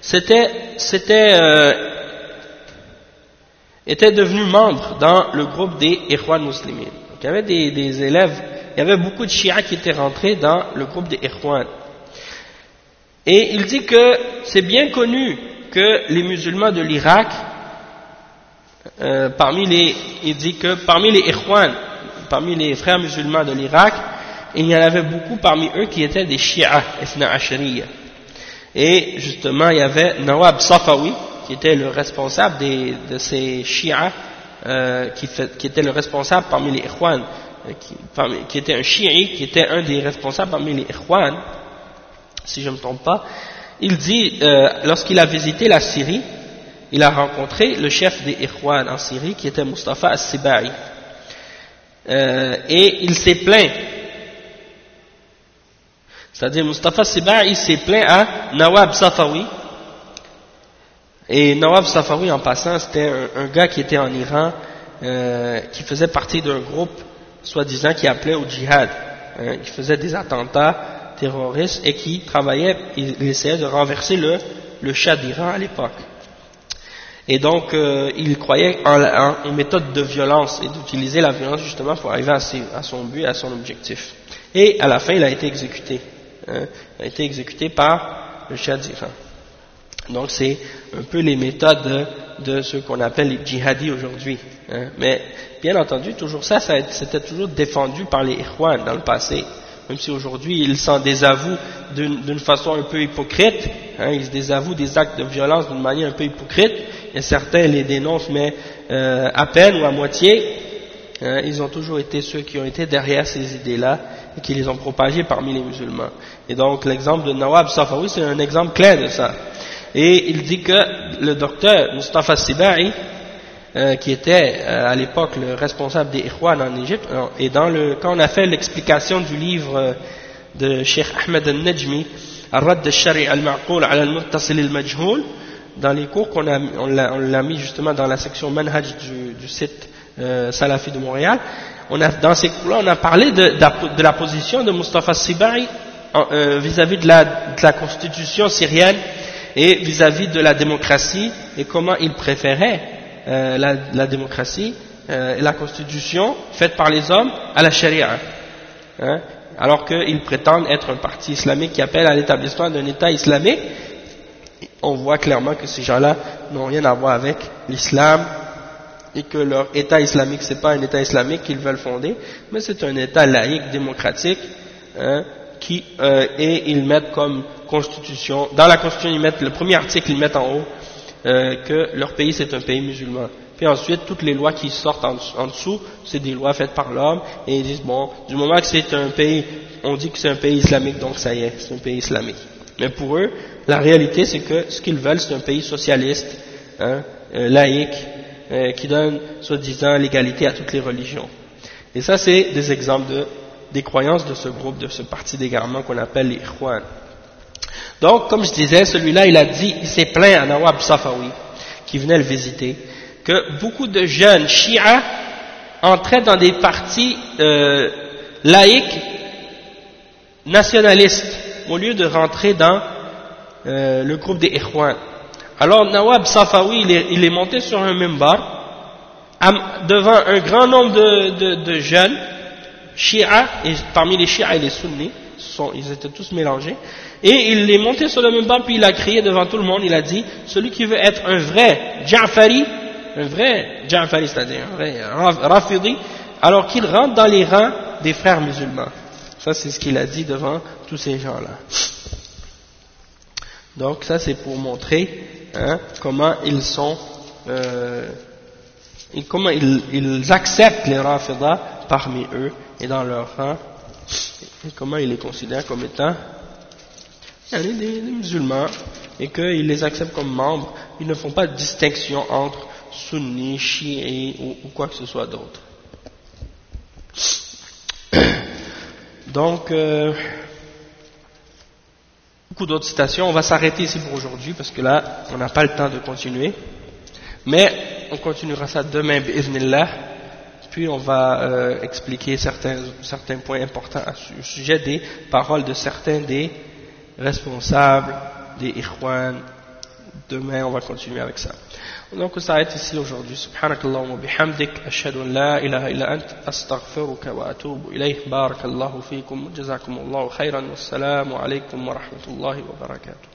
c'était, c'était, euh, étaient devenus membres dans le groupe des Ikhwan Muslimin. Il y avait des élèves il y avait beaucoup de chiites qui étaient rentrés dans le groupe des Ikhwan. Et il dit que c'est bien connu que les musulmans de l'Irak, euh, parmi les, il dit que parmi les Ikhwan, parmi les frères musulmans de l'Irak, il y en avait beaucoup parmi eux qui étaient des chiites. Et justement, il y avait Nawab Safawi, qui était le responsable de ces chiites, euh, qui, était le responsable parmi les Ikhwan qui, était un chiite, qui était un des responsables parmi les Ikhwan, si je ne me trompe pas, il dit, euh, lorsqu'il a visité la Syrie, il a rencontré le chef des Ikhwan en Syrie, qui était Mustafa As-Sibai. Euh, et il s'est plaint, c'est-à-dire Mustafa As-Sibai, s'est plaint à Nawab Safawi, et Nawab Safawi, en passant, c'était un, gars qui était en Iran, euh, qui faisait partie d'un groupe soi-disant qui appelait au djihad, hein, qui faisait des attentats terroristes et qui travaillait, il, essayait de renverser le, le Shah d'Iran à l'époque. Et donc, euh, il croyait en, en, en, méthode de violence et d'utiliser la violence justement pour arriver à, ses, à, son but, à son objectif. Et à la fin, il a été exécuté. Hein, il a été exécuté par le Shah d'Iran. Donc, c'est un peu les méthodes de, ce qu'on appelle les djihadis aujourd'hui. Hein? Mais bien entendu, toujours ça, c'était toujours défendu par les Ikhwan dans le passé. Même si aujourd'hui ils s'en désavouent d'une façon un peu hypocrite, hein, ils se désavouent des actes de violence d'une manière un peu hypocrite, et certains les dénoncent mais euh, à peine ou à moitié, hein, ils ont toujours été ceux qui ont été derrière ces idées-là et qui les ont propagées parmi les musulmans. Et donc l'exemple de Nawab Safawi c'est un exemple clair de ça. Et il dit que le docteur Mustafa Sibai, euh, qui était euh, à l'époque le responsable des Ikhwan en Égypte, et dans le, quand on a fait l'explication du livre euh, de Sheikh Ahmed al-Najmi, Al-Radd al-Shari al-Ma'qul al-Muttasil al-Majhoul, dans les cours qu'on a, on l'a mis justement dans la section Manhaj du, du site euh, Salafi de Montréal, on a, dans ces cours-là, on a parlé de, de, la position de Mustafa Sibai vis-à-vis de, la, de la constitution syrienne et vis-à-vis -vis de la démocratie et comment il préférait euh, la, démocratie euh, et la constitution faite par les hommes à la charia. Hein, alors qu'ils prétendent être un parti islamique qui appelle à l'établissement d'un État islamique, on voit clairement que ces gens-là n'ont rien à voir avec l'islam et que leur État islamique, c'est pas un État islamique qu'ils veulent fonder, mais c'est un État laïque, démocratique, hein, qui, euh, et ils mettent comme constitution, dans la constitution, ils mettent, le premier article, ils mettent en haut, euh, que leur pays c'est un pays musulman. Puis ensuite, toutes les lois qui sortent en, dessous, c'est des lois faites par l'homme, et ils disent, bon, du moment que c'est un pays, on dit que c'est un pays islamique, donc ça y est, c'est un pays islamique. Mais pour eux, la réalité c'est que ce qu'ils veulent, c'est un pays socialiste, hein, euh, laïque, euh, qui donne, soi-disant, l'égalité à toutes les religions. Et ça, c'est des exemples de, des croyances de ce groupe, de ce parti d'égarement qu'on appelle les Ikhwan. Donc, comme je disais, celui-là, il a dit, il s'est plaint à Nawab Safawi, qui venait le visiter, que beaucoup de jeunes chiites entraient dans des partis euh, laïques nationalistes, au lieu de rentrer dans euh, le groupe des Ikhwan. Alors, Nawab Safawi, il est, monté sur un mimbar, devant un grand nombre de, jeunes, chiites, et parmi les chiites et les sunnis, ils étaient tous mélangés, et il est monté sur le membre, puis il a crié devant tout le monde, il a dit, celui qui veut être un vrai Ja'fari, un vrai Ja'fari, c'est-à-dire un vrai Rafidi, alors qu'il rentre dans les rangs des frères musulmans. Ça, c'est ce qu'il a dit devant tous ces gens-là. Donc, ça, c'est pour montrer hein, comment ils sont, euh, comment ils, acceptent les Rafidah parmi eux et dans leur rang, et comment ils les considèrent comme étant des musulmans et qu'ils les acceptent comme membres, ils ne font pas de distinction entre sunnis, chiites ou, ou, quoi que ce soit d'autre. Donc, euh, beaucoup d'autres citations. On va s'arrêter ici pour aujourd'hui parce que là, on n'a pas le temps de continuer. Mais on continuera ça demain, bi'idhnillah. Puis on va euh, expliquer certains, certains points importants au sujet des paroles de certains des responsables, des ikhwan. Demain, on va continuer avec ça. Donc on s'arrête ici aujourd'hui. Subhanakallah wa bihamdik. Ashhadu an la ilaha illa ant. Astaghfiruka wa atubu ilayh. Barakallahu fikum. Jazakumullahu khairan. Wassalamu alaikum wa rahmatullahi wa barakatuh.